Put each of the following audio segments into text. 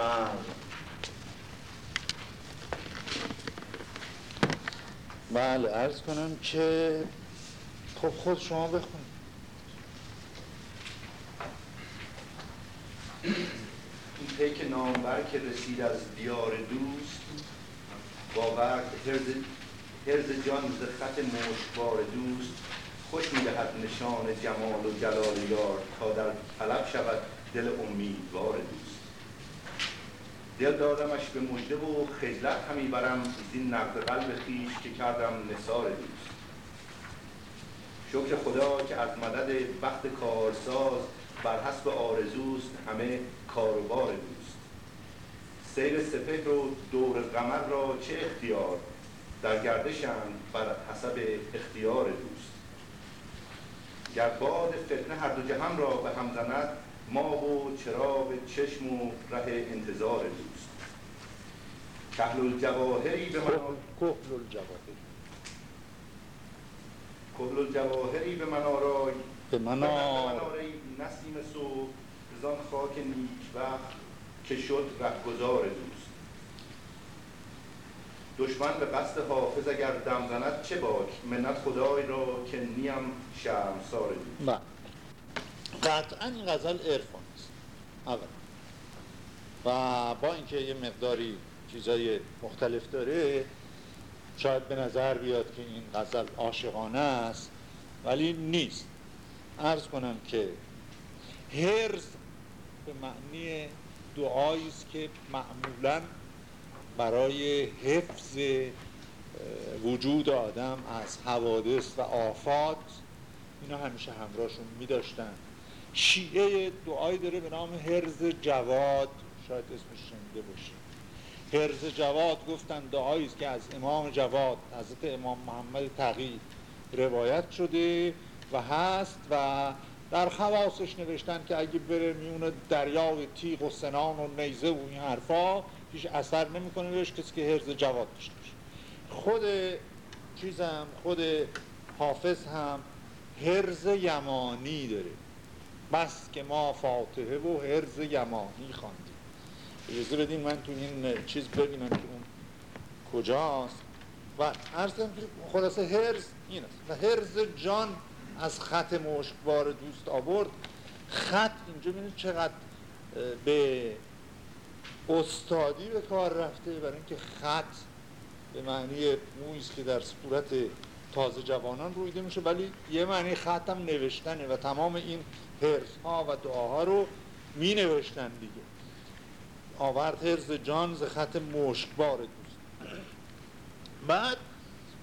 بله. بله ارز کنم که خب خود شما بخونید این پیک نامبر که رسید از دیار دوست با وقت هرز جان ز خط مشکبار دوست خوش می‌دهد نشان جمال و جلال یار تا در طلب شود دل امیدوار دوست. دل دادمش به مژده و خجلت همی برم زین نقد قلب خیش که کردم نثار دوست. شکر خدا که از مدد بخت کارساز بر حسب آرزوست همه کاروبار دوست. سیر سپهر و دور قمر را چه اختیار در گردشند بر حسب اختیار دوست. گر باد فتنه هر دو جهان را به هم زند ما و چراغ چشم و ره انتظار دوست. کهل الجواهری به من کهل الجواهری کهل الجواهری به من آرای. به من آرای نسیم صبح زان خاک نیک وقت که شد رهگذار دوست. دشمن به قصد حافظ اگر دم زند چه باک؟ منت خدای را که نیم شرمسار دوست. قطعا این غزل عرفان است. اول و با اینکه یه مقداری چیزای مختلف داره شاید به نظر بیاد که این غزل عاشقانه است ولی نیست. عرض کنم که هرز به معنی دعایی است که معمولا برای حفظ وجود آدم از حوادث و آفات اینا همیشه همراهشون میداشتن. شیعه دعایی داره به نام هرز جواد شاید اسمش شنیده باشید. هرز جواد گفتن دعایی است که از امام جواد حضرت امام محمد تقی روایت شده و هست و در خواستش نوشتن که اگه بره میونه دریای تیغ و سنان و نیزه و این حرفا هیچ اثر نمی‌کنه بهش کسی که هرز جواد داشته باشه. خود چیزم خود حافظ هم هرز یمانی داره. بس که ما فاتحه و هرز یمانی خواندیم. اجازه بدین من تو این چیز ببینم که اون کجاست. و ارزم خلاصه هرز این است. و هرز جان از خط مشکبار دوست آورد. خط اینجا بینید چقدر به استادی به کار رفته برای اینکه خط به معنی مویست که در صورت تازه جوانان رویده میشه. ولی یه معنی خط هم نوشتنه و تمام این هرز ها و دعاها رو می نوشتن دیگه. آورد هرز جان ز خط مشکبار دوست. بعد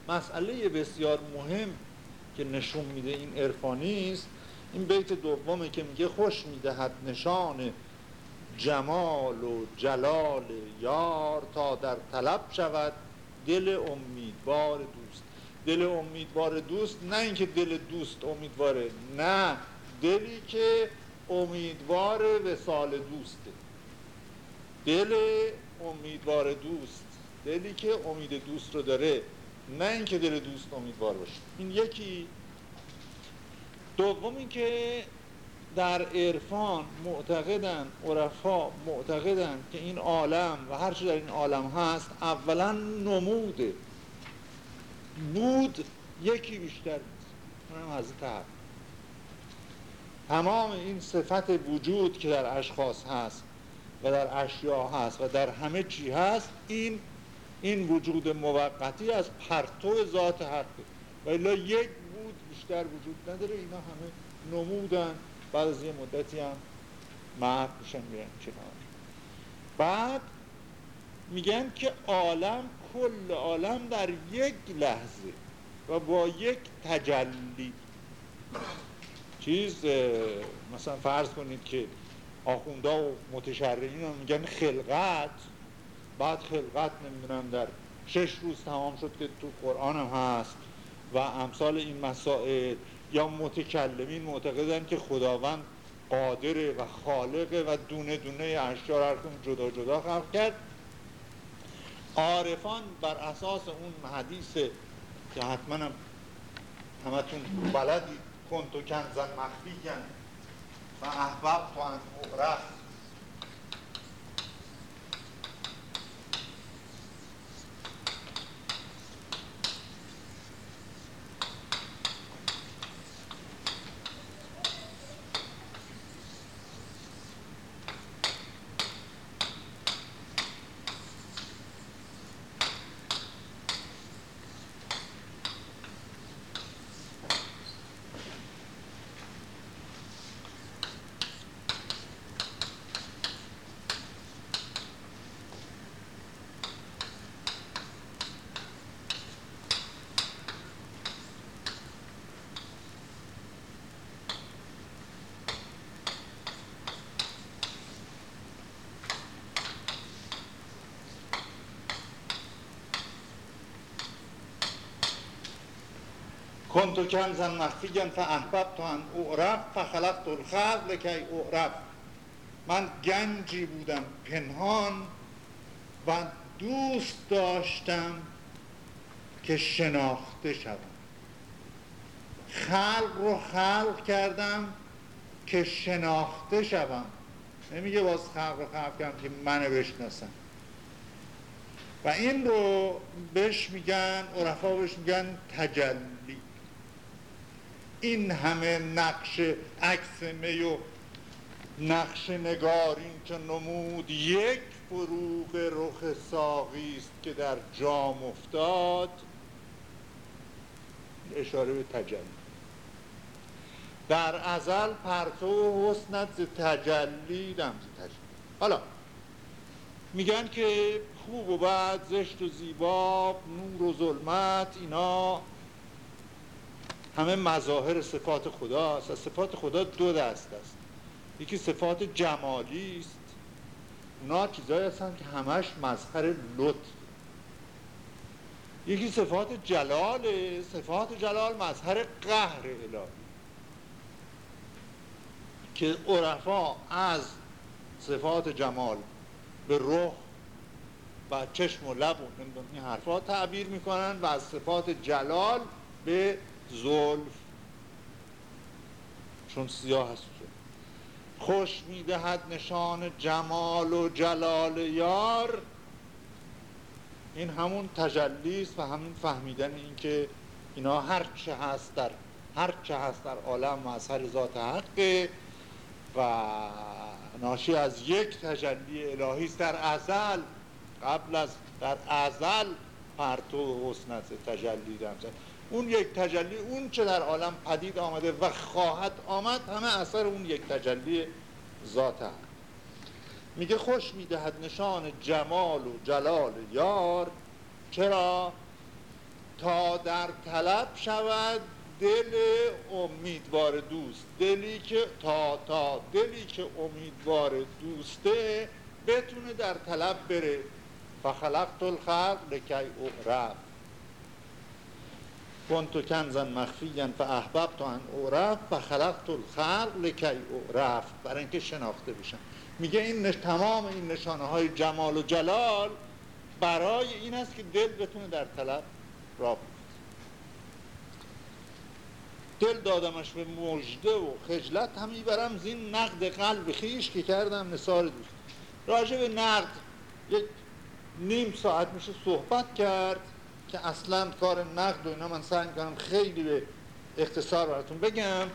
مسئله بسیار مهم که نشون میده این عرفانی است این بیت دومه که میگه خوش می‌دهد نشان جمال و جلال یار تا در طلب شود دل امیدوار دوست. دل امیدوار دوست نه اینکه دل دوست امیدواره نه. دلی که امیدوار وسال دوسته دل امیدوار دوست دلی که امید دوست رو داره نه اینکه دل دوست امیدوار باشه. این یکی. دوم اینکه در عرفان معتقدن عرفا معتقدن که این عالم و هر در این عالم هست اولا نموده. بود یکی بیشتر نیست. اونم حضرت تمام این صفت وجود که در اشخاص هست و در اشیا هست و در همه چی هست این این وجود موقتی از پرتو ذات حقه و الا یک بود بیشتر وجود نداره. اینا همه نمودن. بعد از یه مدتی هم محب میشن میرن کنار. بعد میگن که عالم کل عالم در یک لحظه و با یک تجلی. چیز مثلا فرض کنید که آخونده و متشرعین رو میگن خلقت بعد خلقت نمی‌دونم در شش روز تمام شد که تو قرآن هم هست و امثال این مسائل یا متکلمین معتقدن که خداوند قادره و خالقه و دونه دونه اشیاء رو جدا جدا خلق کرد. عارفان بر اساس اون حدیث که حتما هم همتون بلدی کنتو کنزن مخفی و احباب تو ان کنتو کنزن مخفیگن فاحبب تو ان اعرف فخلقت الخلق لکی اعرف من گنجی بودم پنهان و دوست داشتم که شناخته شدم خلق رو خلق کردم که شناخته شوم نمیگه باز خلق رو خلق کردم که منو بشناسم و این رو بهش میگن عرفا بهش میگن تجلی این همه نقش عکس می و نقش نگارین که نمود یک فروغ رخ ساقی است که در جام افتاد. اشاره به تجلی. در ازل پرتو حسنت ز تجلی دم تجلی. حالا میگن که خوب و بد زشت و زیبا نور و ظلمت اینا همه مظاهر صفات خداست. از صفات خدا دو دست است. یکی صفات جمالی است. اونا چیزایی هستن که همش مظهر لطف. یکی صفات جلال صفات جلال مظهر قهر الهی. که عرفا از صفات جمال به روح و چشم و لب و این حرفا تعبیر می‌کنن و از صفات جلال به زلف چون سیاه هست خوش می‌دهد نشان جمال و جلال یار. این همون تجلی است و همین فهمیدن این که اینا هر چه هست در هر چه هست در عالم مظهر ذات حقه و ناشی از یک تجلی الهی در ازل. قبل از در ازل پرتو حسنت تجلی دم اون یک تجلی اون چه در عالم پدید آمده و خواهد آمد همه اثر اون یک تجلی ذات هست. میگه خوش می‌دهد نشان جمال و جلال یار چرا؟ تا در طلب شود دل امیدوار دوست. دلی که تا تا دلی که امیدوار دوسته بتونه در طلب بره. فخلقت الخلق لکی اعرف کنتو کنزن مخفیا فاحببت ان اعرف فخلقت الخلق لکی اعرف برای اینکه شناخته بشن میگه این تمام این نشانه های جمال و جلال برای این است که دل بتونه در طلب را دل دادمش به مجده و خجلت هم می‌برم زین نقد قلب خیش که کردم نصار دوست. راجع به نقد یک نیم ساعت میشه صحبت کرد. که اصلا کار نقد و اینا من سعی کنم خیلی به اختصار براتون بگم.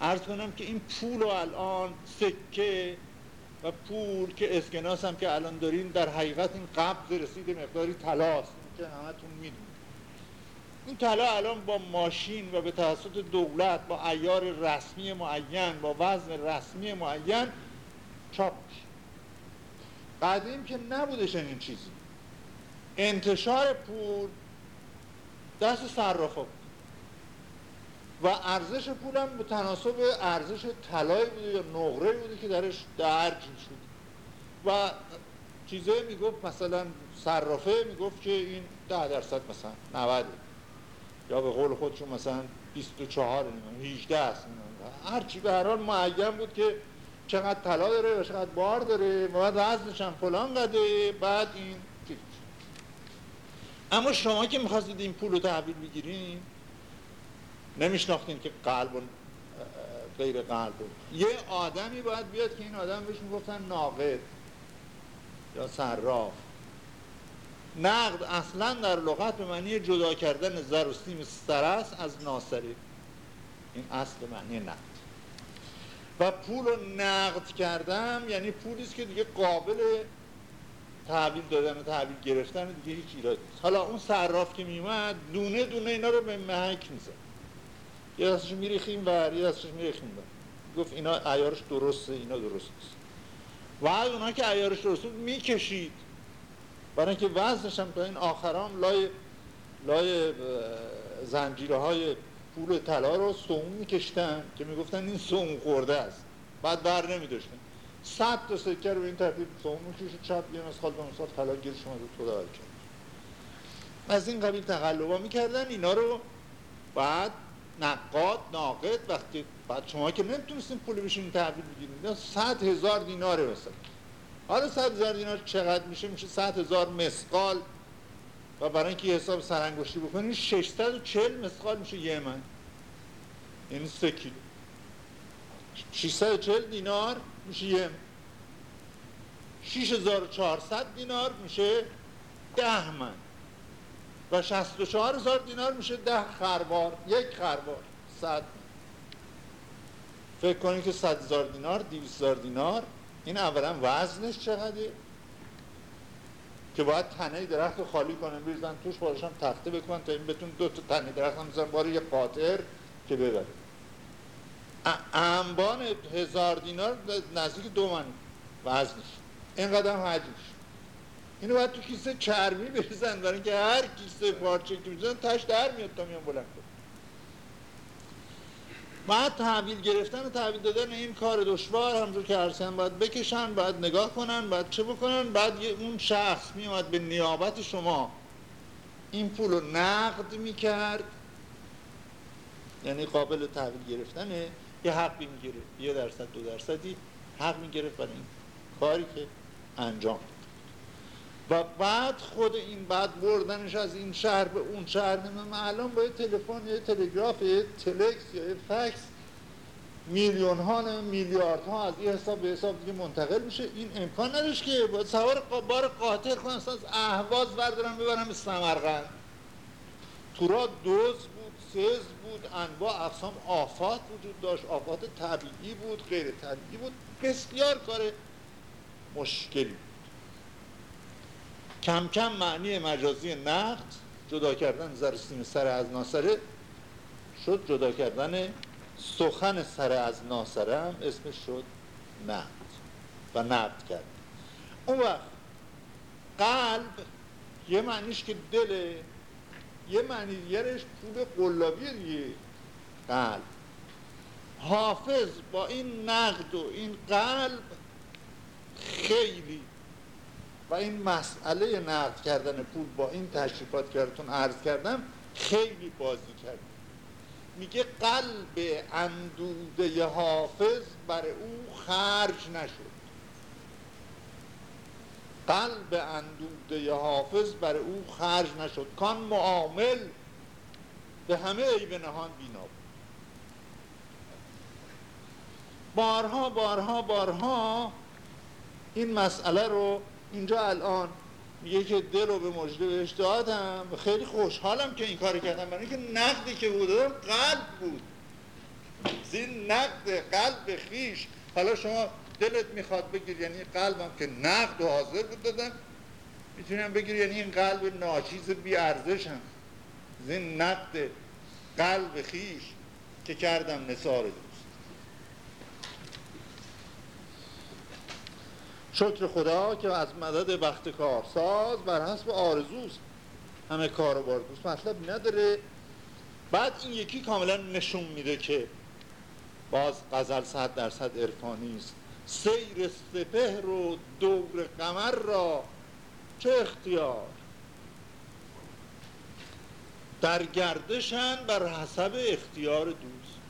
عرض کنم که این پول و الان سکه و پول که اسکناس هم که الان دارین در حقیقت این قبض رسید مقداری تلاست که همتون می‌دونید. این طلا الان با ماشین و به توسط دولت با ایار رسمی معین با وزن رسمی معین چاپ میشه. قدیم که نبودش این چیزی. انتشار پول دست صرافا بود. و ارزش پول هم به تناسب ارزش طلای بوده یا نقره بوده که درش درج شد و چیزه می‌گفت مثلا صرافه می‌گفت که این ده درصد مثلا 90 یا به قول خودشون مثلا 24 18 است هرچی به هر حال معین بود که چقدر طلا داره و چقدر بار داره و بعد وزنش هم فلان قده بعد این اما شما که می‌خواستید این پول رو تحویل بگیرین نمیشناختین که قلب و غیر قلب یه آدمی باید بیاد که این آدم بهش می‌گفتن ناقد یا صراف. نقد اصلا در لغت به معنی جدا کردن زر و سیم سرس از ناصری. این اصل معنی نقد. و پول رو نقد کردم یعنی پولیست که دیگه قابل تحویل دادن و تحویل گرفتن دیگه هیچ ایراد نیست. حالا اون صراف که میومد دونه دونه اینا رو به محک می‌زد. یه دستش میریخیم و یه دستش میریخیم گفت اینا ایارش درسته اینا درست نیست. و از اونها که ایارش درسته می‌کشید. برای اینکه وزنش هم تا این آخرام لای لای زنجیره های پول طلا رو سوم میکشتن که می‌گفتن این سوم خورده است. بعد بر نمیداشتن. صد تا سکه رو به این ترتیب سوم می‌کشه چپ یه مسخال به مسخال طلا شما رو تو کرد از این قبیل تقلبا می‌کردن اینا رو بعد نقاد ناقد وقتی بعد شما که نمی‌تونستین پول بشین تحویل بگیرید صد هزار دیناره مثلا. حالا صد هزار دینار چقدر میشه؟ میشه صد هزار مسقال. و برای اینکه حساب سرانگشتی بکنید 640 مسقال میشه یه من. یعنی سه کیلو. 640 دینار میشه. یه 6400 دینار میشه ده من. و 64 هزار دینار میشه ده خربار یک خربار صد. فکر کنید که 100 هزار دینار 200 هزار دینار. این اولا وزنش چقدره؟ که باید تنه درخت رو خالی کنن بریزن توش بارشم تخته بکنن تا این بتون دو تا تنه درخت هم بزن باره یه قاطر که ببره. انبان هزار دینار نزدیک دو من وزنش. اینقدر هم حجمش اینو باید تو کیسه چرمی بریزن برای اینکه هر کیسه پارچه که بریزن تش در میاد تا میان بلند کن بعد تحویل گرفتن و تحویل دادن این کار دشوار همجور که عرصن باید بکشن باید نگاه کنن باید چه بکنن؟ بعد اون شخص میومد به نیابت شما. این پول رو نقد می‌کرد. یعنی قابل تحویل گرفتنه. یه حقی می‌گیره یه درصد دو درصدی حق می‌گرفت برای این کاری که انجام و بعد خود این بعد بردنش از این شهر به اون شهر من الان با یه تلفن یه تلگراف یه تلکس یا یه فکس میلیون ها میلیارد ها از این حساب به حساب دیگه منتقل میشه. این امکان نداشت که با سوار بار قاطر کنن از اهواز بردارن ببرن به سمرقند. تورا دوز سز بود انواع اقسام آفات وجود داشت آفات طبیعی بود غیر طبیعی بود. بسیار کار مشکلی کم کم معنی مجازی نقد جدا کردن زرسیم سر از ناسره شد جدا کردن سخن سر از ناسره هم اسمش شد نقد و نقد کرد. اون وقت قلب یه معنیش که دله یه معنی دیگرش پول قلابی دیگه. قلب. حافظ با این نقد و این قلب خیلی و این مسئله نقد کردن پول با این تشریفات که عرض کردم خیلی بازی کرد. میگه قلب اندوده حافظ بر او خرج نشد. قلب اندوده حافظ بر او خرج نشد. کان معامل به همه عیب نهان بینا بود. بارها بارها بارها این مسئله رو اینجا الان میگه که دل رو به مجده بهش دادم. خیلی خوشحالم که این کار کردم. برای اینکه نقدی که بود قلب بود. زین نقد قلب خیش. حالا شما دلت می‌خواد بگیر یعنی قلبم که نقد و حاضر بود دادم می‌تونم بگیر یعنی این قلب ناچیز بی ارزش هم. زین نقد قلب خیش که کردم نثار شکر خدا که از مدد وقت کارساز بر حسب آرزوست. همه کار و دوست مطلب نداره. بعد این یکی کاملا نشون میده که باز غزل صد درصد عرفانی است. سیر سپهر و دور قمر را چه اختیار؟ در گردشن بر حسب اختیار دوست.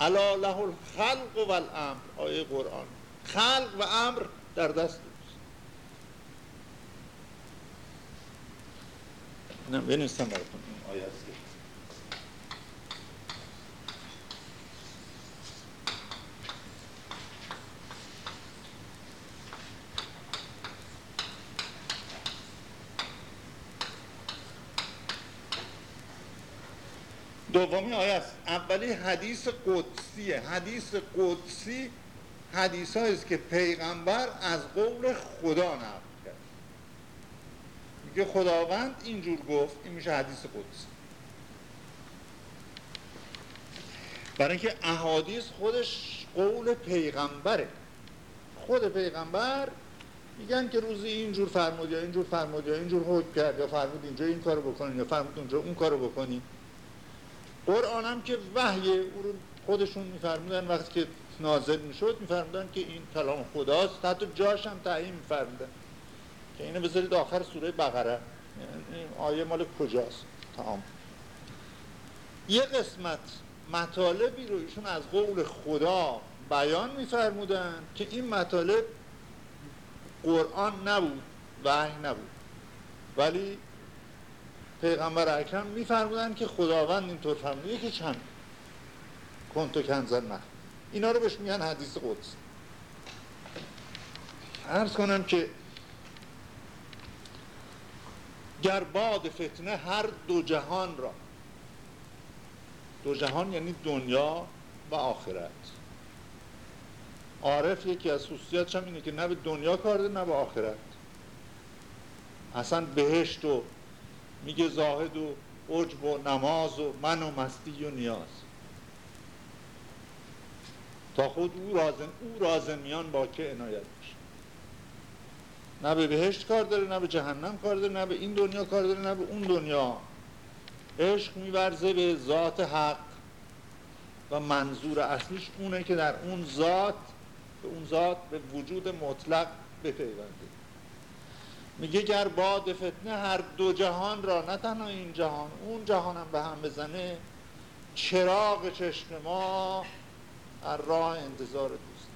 علا له الخلق و الامر آیه قرآن. خلق و امر در دست اوست نه بنویسم براتون. آیه است دومی آیه است. اولی حدیث قدسیه. حدیث قدسی حدیث است که پیغمبر از قول خدا نقل کرد. میگه خداوند اینجور گفت این میشه حدیث قدس برای اینکه احادیث خودش قول پیغمبره. خود پیغمبر میگن که روزی اینجور فرمود یا اینجور فرمود یا اینجور حکم کرد یا فرمود اینجا این کارو بکنین یا فرمود اونجا اون کارو بکنین. قرآن هم که وحی او خودشون میفرمودن وقتی که نازل می‌شد میفرمودن که این کلام خداست. حتی جاش هم تعیین میفرمودن که اینو بذارید آخر سوره بقره. این آیه مال کجاست؟ تمام. یه قسمت مطالبی رو ایشون از قول خدا بیان میفرمودن که این مطالب قرآن نبود وحی نبود. ولی پیغمبر اکرم میفرمودن که خداوند اینطور فرموده یکی چند کنتو کنزن نه اینا رو بهش میگن حدیث قدس. ارز کنم که گر باد فتنه هر دو جهان را دو جهان یعنی دنیا و آخرت. عارف یکی از خصوصیاتش هم اینه که نه به دنیا کار نه به آخرت. اصلا بهشت و میگه زاهد و عجب و نماز و من و مستی و نیاز. تا خود او رازن او رازمیان با که عنایت میشه. نه به بهشت کار داره نه به جهنم کار داره نه به این دنیا کار داره نه به اون دنیا. عشق میورزه به ذات حق و منظور اصلیش اونه که در اون ذات به اون ذات به وجود مطلق بپیونده. میگه گر باد فتنه هر دو جهان را نه تنها این جهان اون جهان هم به هم بزنه چراغ چشم ما در راه انتظار دوست.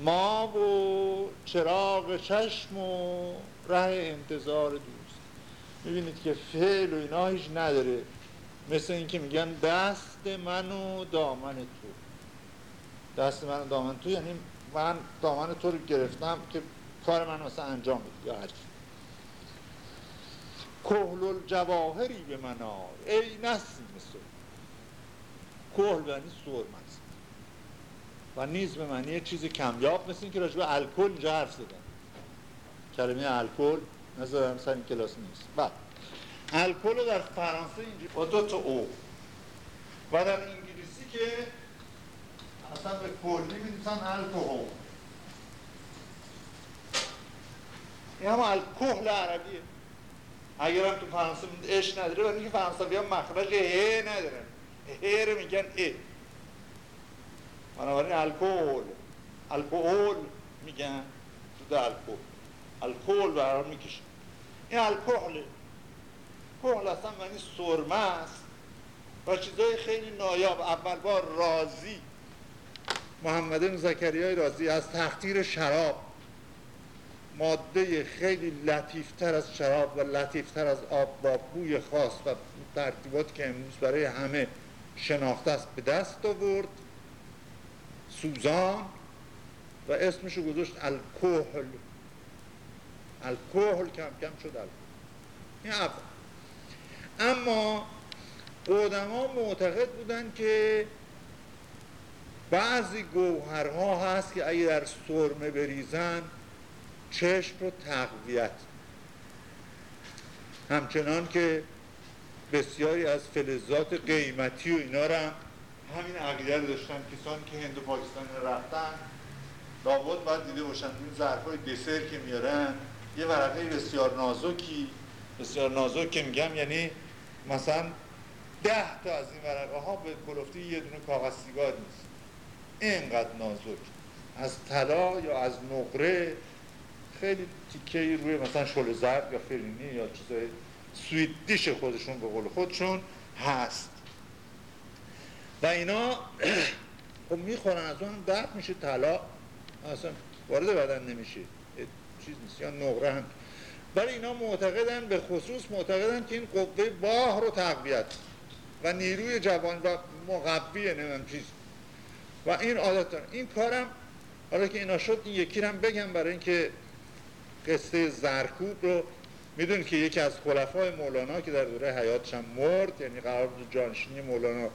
ما و چراغ چشم و ره انتظار دوست. می‌بینید که فعل و اینا هیچ نداره. مثل اینکه میگن دست من و دامن تو. دست من و دامن تو یعنی من دامن تو رو گرفتم که کار من مثلا انجام بدی یا هرچی کهل الجواهری به من آر ای نسیم سر کهل یعنی سرمست و نیز به معنی چیز کمیاب مثل اینکه راجب الکل اینجا حرف زدن کلمه الکل نظرم سر این کلاس نیست. بعد الکل رو در فرانسه اینجا با دو او. و در انگلیسی که اصلا به کلی می‌دونستن الکل این هم الکهل عربیه. اگر هم تو فرانسه اش نداره ولی که فرانسوی هم مخرج ه ندارن. ه رو میگن ا بنابراین الکل میگن تو ده الکل الکل برای می‌کشه. این الکهله کهل اصلا معنی سرمه است. و چیزای خیلی نایاب. اول بار رازی محمد زکریای رازی از تختیر شراب. ماده خیلی لطیفتر از شراب و لطیفتر از آب با بوی خاص و ترتیبات که امروز برای همه شناخته است به دست آورد. سوزان و اسمشو گذاشت الکوهل الکوهل کم کم شد الکوهل این اول. اما قدما معتقد بودن که بعضی گوهرها هست که اگه در سرمه بریزن چشم رو تقویت. همچنان که بسیاری از فلزات قیمتی و اینا رو هم همین عقیده رو داشتن. کسانی که هند و پاکستان رفتن لابد باید دیده باشن. این ظرف های دسر که میارن یه ورقه بسیار نازکی. بسیار نازک که میگم یعنی مثلا ده تا از این ورقه ها به کلفتی یه دونه کاغذ سیگار نیست. اینقدر نازک. از طلا یا از نقره خیلی تیکه روی مثلا شل زرد یا فرینی یا چیزای سویت خودشون به قول خودشون هست. و اینا خب می‌خورن از اون درد میشه طلا اصلا وارد بدن نمیشه چیز نیست یا نقره هم. برای اینا معتقدن به خصوص معتقدن که این قوه باه رو تقویت و نیروی جوان و مقویه نمیم چیز. و این عادت دارن. این کارم حالا که اینا شد این یکی هم بگم برای اینکه قصه زرکوب رو می‌دونید که یکی از خلفای مولانا که در دوره حیاتش هم مرد یعنی قرار بود جانشینی مولانا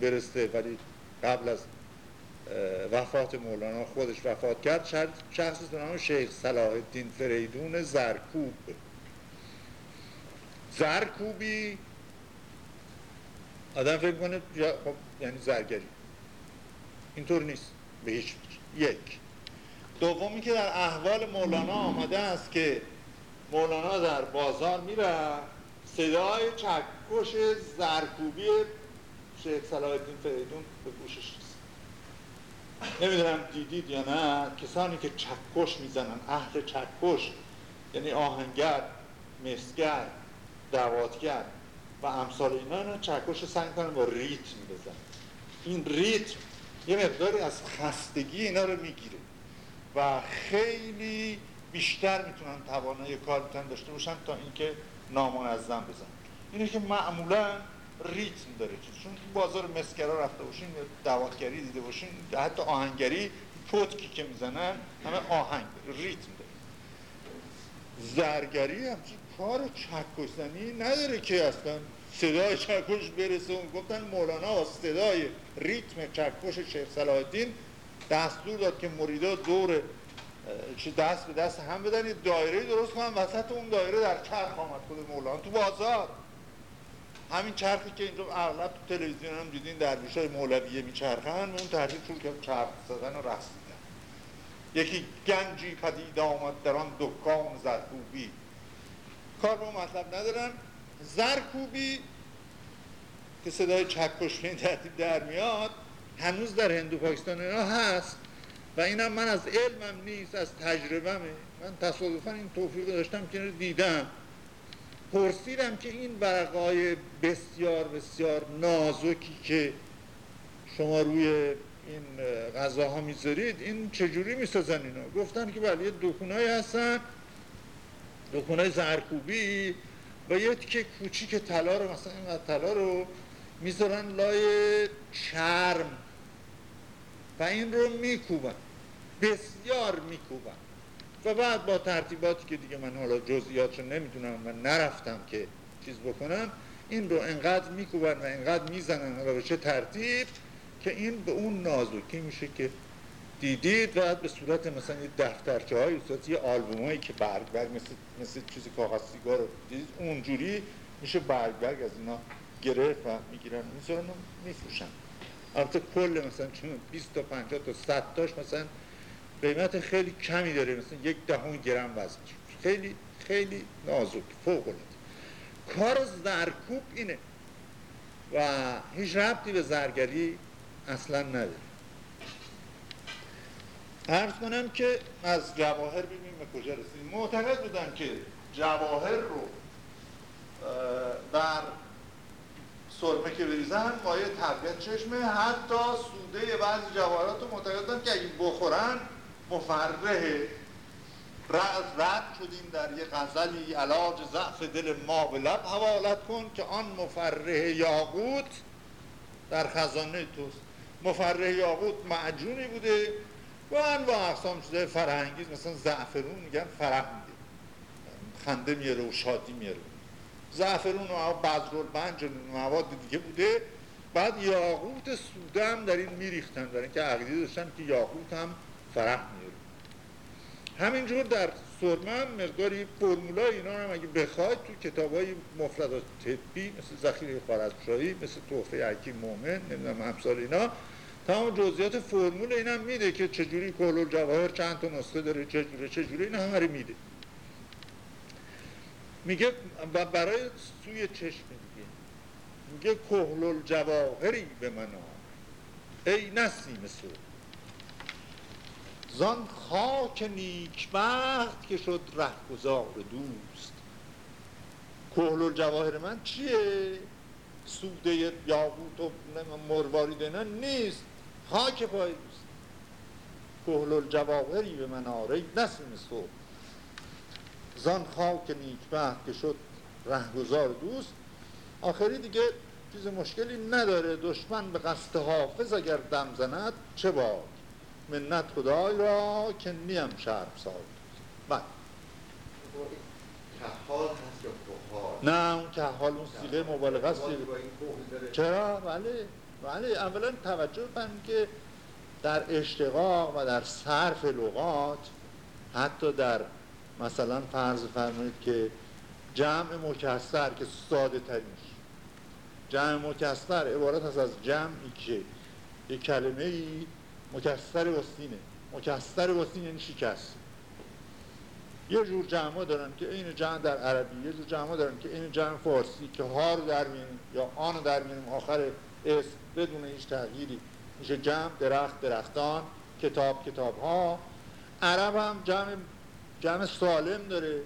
برسته ولی قبل از وفات مولانا خودش وفات کرد شخصی به نام شیخ صلاح الدین فریدون زرکوب. زرکوبی آدم فکر کنه خب یعنی زرگری. اینطور نیست به هیچ یک. دومی که در احوال مولانا آمده است که مولانا در بازار میره صدای چکش زرکوبی شیخ صلاح الدین فریدون به گوشش نمی‌دونم دیدید یا نه کسانی که چکش می‌زنن اهل چکش یعنی آهنگر مسگر دواتگر و امثال اینا اینا چکش سنگ کنن با ریتم بزن این ریتم یه مقداری از خستگی اینا رو می‌گیره. و خیلی بیشتر می‌تونن توانایی کار می‌تونن داشته باشن تا اینکه نامنظم بزن اینه که معمولا ریتم داره. چون بازار مسکرا رفته باشین یا دواتگری دیده باشین حتی آهنگری پتکی که می‌زنن همه آهنگ ریتم داره. زرگری همچین کار چکش زنی نداره که اصلا صدای چکش برسه. گفتن مولانا صدای ریتم چکش شیخ صلاح الدین دستور داد که مریدا دور چه دست به دست هم بدن یه دایره درست کنن وسط اون دایره در چرخ آمد خود مولانا تو بازار. همین چرخی که اینجا اغلب تو تلویزیون هم دیدین درویش های مولویه میچرخن اون تحریف شد که چرخ زدن و رسیدن یکی گنجی پدید آمد در آن دکان زرکوبی. کار رو مطلب ندارن زرکوبی که صدای چکش به این ترتیب در میاد هنوز در هندو پاکستان اینا هست و اینم من از علمم نیست از تجربهمه. من تصادفا این توفیق داشتم که دیدم. پرسیدم که این ورقای بسیار بسیار نازکی که شما روی این غذاها می‌ذارید این چجوری می‌سازن اینا؟ گفتن که بله یه دکونایی هستن دکونای زرکوبی و یه تیکه کوچیک طلا رو مثلا این طلا رو می‌ذارن لای چرم. و این رو میکوبن. بسیار میکوبن. و بعد با ترتیباتی که دیگه من حالا جزئیاتشو نمی‌دونم و نرفتم که چیز بکنم این رو انقدر میکوبن و انقدر می‌زنن به چه ترتیب که این به اون نازکی میشه که دیدید. و به صورت مثلا یه دفترچه های صورت یه آلبوم هایی که برگ برگ مثل, مثل چیز کاغذ سیگار رو دیدید اونجوری میشه برگ برگ از اینا گرفت و می‌گیرن. می‌ذارن و میفروشن. البته کل مثلا چون 20 تا 50 تا 100 تاش مثلا قیمت خیلی کمی داره مثلا یک دهم گرم وزن. خیلی خیلی نازک فوق العاده کار زرکوب اینه. و هیچ ربطی به زرگری اصلا نداره. عرض کنم که از جواهر ببینیم به کجا رسیدیم. معتقد بودن که جواهر رو در سرمه که بریزن مایه تربیت چشمه حتی سوده بعضی جواهرات رو که اگه بخورن مفرحه. رد رد شدیم در یه غزلی علاج ضعف دل ما به لب حوالت کن که آن مفرح یاقوت در خزانه توست. مفرح یاقوت معجونی بوده و انواع اقسام شده فرهنگیز مثلا زعفرون میگن فرح میده خنده میاره و شادی میاره. زعفرون و بذر بنج و مواد دیگه بوده. بعد یاقوت سوده هم در این میریختن در اینکه عقیده داشتن که یاقوت هم فرح میاره همینجور در سرمه هم مقداری فرمولا اینا هم اگه بخواید تو کتاب های مفردات طبی مثل ذخیره خارزمشاهی مثل توفه حکیم مومن نمی‌دونم همسال اینا تمام جزئیات فرمول اینم میده که چجوری کل جواهر چند تا نسخه داره چجوری چجوری اینا همه میده. میگه برای سوی چشم دیگه. میگه کهل جواهری به من ای نسیم سو زان خاک نیکبخت که شد رهگذار دوست. کهل جواهر من چیه؟ سوده یاقوت و مروارید اینا نیست. خاک پای دوست. کهل جواهری به من آره نسیم صبح. زان خاک نیکبخت که شد رهگذار دوست آخری دیگه چیز مشکلی نداره. دشمن به قصد حافظ اگر دم زند چه باد منت خدای را که نیم شرم ساد بله. نه اون که حال اون سیله مبالغه است. چرا؟ بله بله. اولا توجه کنید که در اشتقاق و در صرف لغات حتی در مثلا فرض فرمایید که جمع مکسر که ساده ترینش. جمع مکسر عبارت هست از جمعی که یک کلمه ای مکسر وسینه مکسر وسین یعنی شکست. یه جور جمع دارن که این جمع در عربی یه جور جمع دارن که این جمع فارسی که ها رو در میاریم یا آن رو در میاریم آخر اسم بدون هیچ تغییری. میشه جمع درخت درختان کتاب کتاب ها عرب هم جمع جمع سالم داره.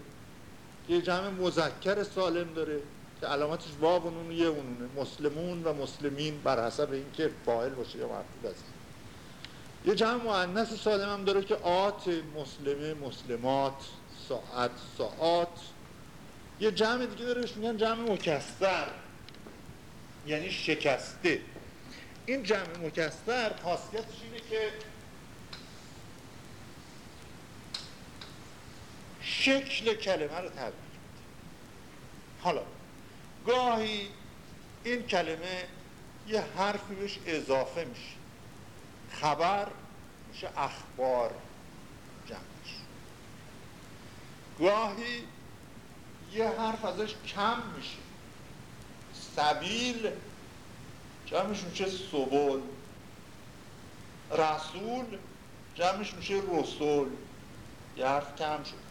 یه جمع مذکر سالم داره که علامتش واو و نون یه اونونه مسلمون و مسلمین بر حسب اینکه فاعل باشه یا مفعول است. یه جمع مؤنث سالم هم داره که آت مسلمه مسلمات ساعت ساعات. یه جمع دیگه داره بهش میگن جمع مکستر یعنی شکسته. این جمع مکستر خاصیتش اینه که شکل کلمه رو تغییر حالا گاهی این کلمه یه حرفی بهش اضافه میشه. خبر میشه اخبار جمعش. گاهی یه حرف ازش کم میشه. سبیل جمعش میشه سبول رسول جمعش میشه رسول. یه حرف کم شد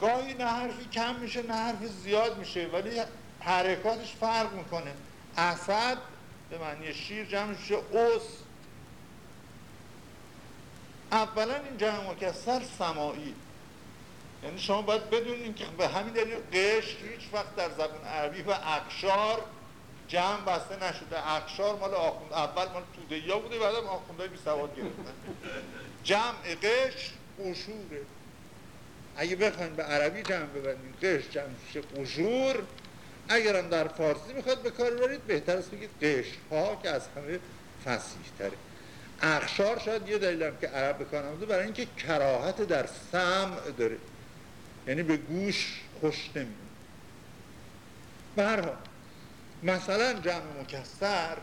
گاهی نه حرفی کم میشه نه حرفی زیاد میشه ولی حرکاتش فرق می‌کنه. اسد به معنی شیر جمعش میشه اوس اولا این جمع مکسر سماعی. یعنی شما باید بدونید که به همین دلیل قش هیچ وقت در زبان عربی و اقشار جمع بسته نشده. اقشار مال آخوند اول مال توده یا بوده بعدم آخونده بی سواد گرفتن. جمع قش قشوره. اگه بخواین به عربی جمع ببندید قش جمع میشه قشور اگرم در فارسی می‌خواد به کار برید بهتر است بگید قش ها که از همه فسیح تره اخشار شاید یه دلیلم که عرب کار برای اینکه کراهت در سمع داره. یعنی به گوش خوش نمیده برها مثلا جمع مکسر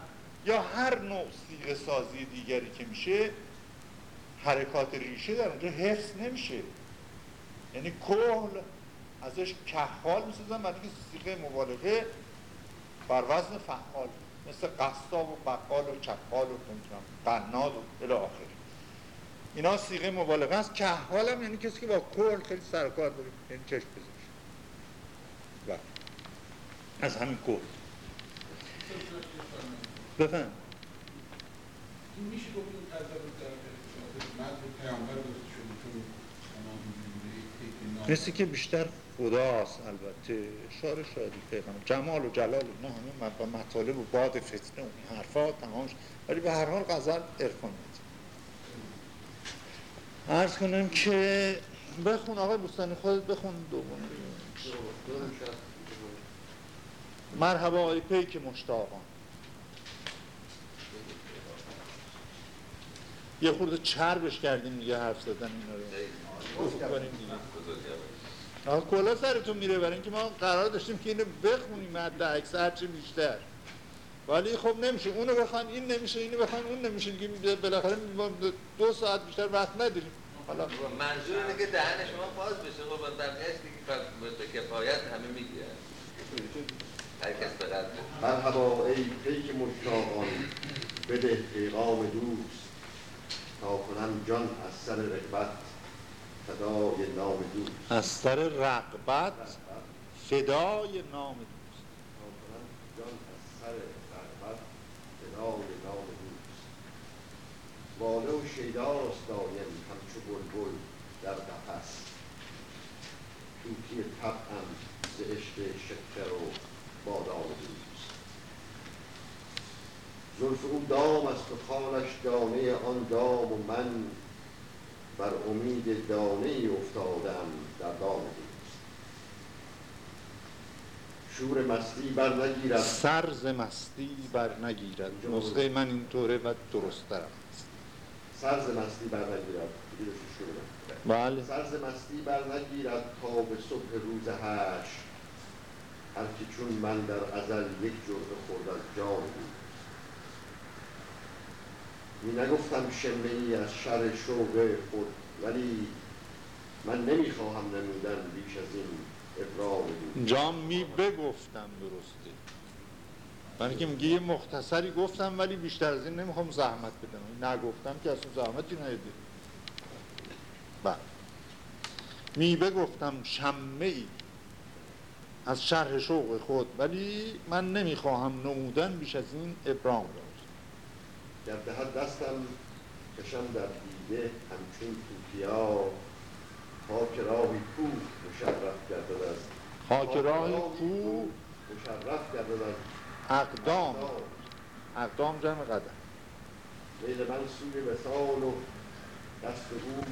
یا هر نوع سیغ سازی دیگری که میشه حرکات ریشه در اونجا حفظ نمیشه. یعنی کل ازش کحال می‌سازن برای که سیغه مبالغه بر وزن فعال مثل قصاب و بقال و چپال و قناد و الی آخر. اینا سیغه مبالغه است. کحال هم یعنی کسی که با کل خیلی سرکار داره یعنی چشم بزنش بله. از همین کل بفهم. میشه مثل که بیشتر خداست البته. شار شادی پیغمبر. جمال و جلال نه همه مطالب و باد فتنه و حرفا تمامش. ولی به هر حال غزل عرفانیت عرض کنم که بخون آقای بستانی خودت بخون دوم مرحبا آقای پیک مشتاقان. یه خورده چربش کردیم دیگه حرف زدن اینا رو. کنیم دیگه. آقا کلا سرتون میره برای اینکه ما قرار داشتیم که اینو بخونیم حد اکس هرچی بیشتر. ولی خب نمیشه. اونو بخوان این نمیشه اینو بخوان اون نمیشه. دیگه بالاخره دو ساعت بیشتر وقت نداریم. حالا منظور اینه که دهن شما باز بشه. قربان در دیگه. به کفایت همه می‌گیره هر کس به مرحبا ای پیک مشتاقان. بده پیغام دوست. تا کنم جان از سر رقبت فدای نام دوست. از سر رقبت فدای نام دوست. جان از سر رقبت فدای نام دوست. باله و شیداست دایم همچو بلبل در قفس. توتی طبعم ز عشق شکر و بادام دوست. زلف او دام است و خالش دانه آن دام و من بر امید دانه ای افتادم در دام دوست. شور مستی بر نگیرد. سرز مستی بر نگیرد. نسخه من اینطوره و درست دارم سرز مستی بر نگیرد. بله. سرز مستی بر نگیرد تا به صبح روز هش هر چون من در ازل یک جرعه خورد از جام بود. می نگفتم شمه از شر شوق خود ولی من نمی‌خواهم نمودن بیش از این ابرام. بود جام می بگفتم درسته. من که میگه یه مختصری گفتم ولی بیشتر از این نمی‌خوام زحمت بدم. نگفتم که اصلا زحمتی نیده بله. می بگفتم شمه از شرح شوق خود ولی من نمی‌خواهم نمودن بیش از این ابرام. داشت در دهت دستم کشم در دیده همچون توتیا. خاک راهی کو مشرف کرده است خاک راهی کو مشرف گردد از اقدام. اقدام. جمع قدم. میل من سوی وسال و دست او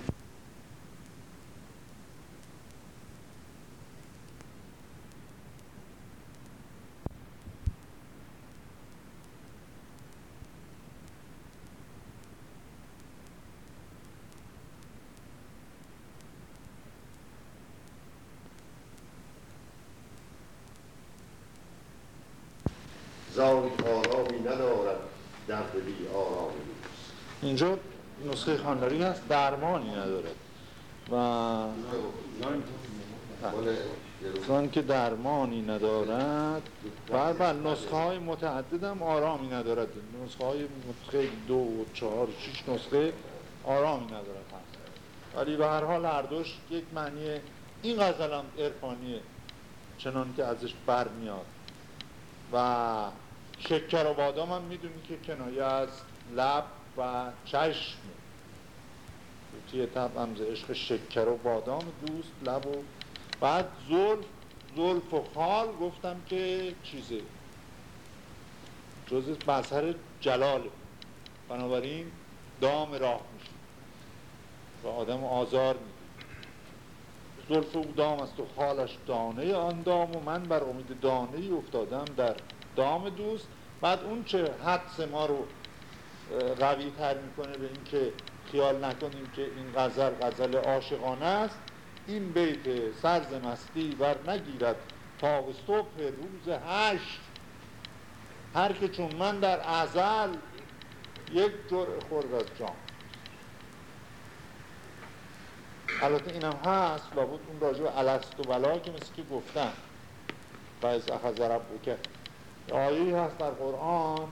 زاری آرامی ندارد درد بی آرامی دوست اینجا نسخه خانداری هست درمانی ندارد. و چون که درمانی ندارد بر بر نسخه های متعدد هم آرامی ندارد. نسخه های خیلی دو و چهار و شیش نسخه آرامی ندارد. هست ولی به هر حال هر دوش یک معنی این غزل هم عرفانیه چنان که ازش برمیاد. و شکر و بادام هم می‌دونی که کنایه از لب و چشم. توی تب هم ز عشق شکر و بادام دوست لب و بعد زلف زلف و خال گفتم که چیزه. جز مظهر جلاله. بنابراین دام راه میشه. و آدم آزار میده. زلف او دام است و خالش دانه آن دام و من بر امید دانه افتادم در دام دوست. بعد اون چه حدس ما رو قوی تر می‌کنه به اینکه خیال نکنیم که این غزل غزل عاشقانه است. این بیت سرز مستی بر نگیرد تا صبح روز هشت. هر که چون من در ازل یک جرعه خورد از جام. البته اینم هست لابد اون راجع به الست و بلا که مثل که گفتن. و از اخذ ربک آیه هست در قرآن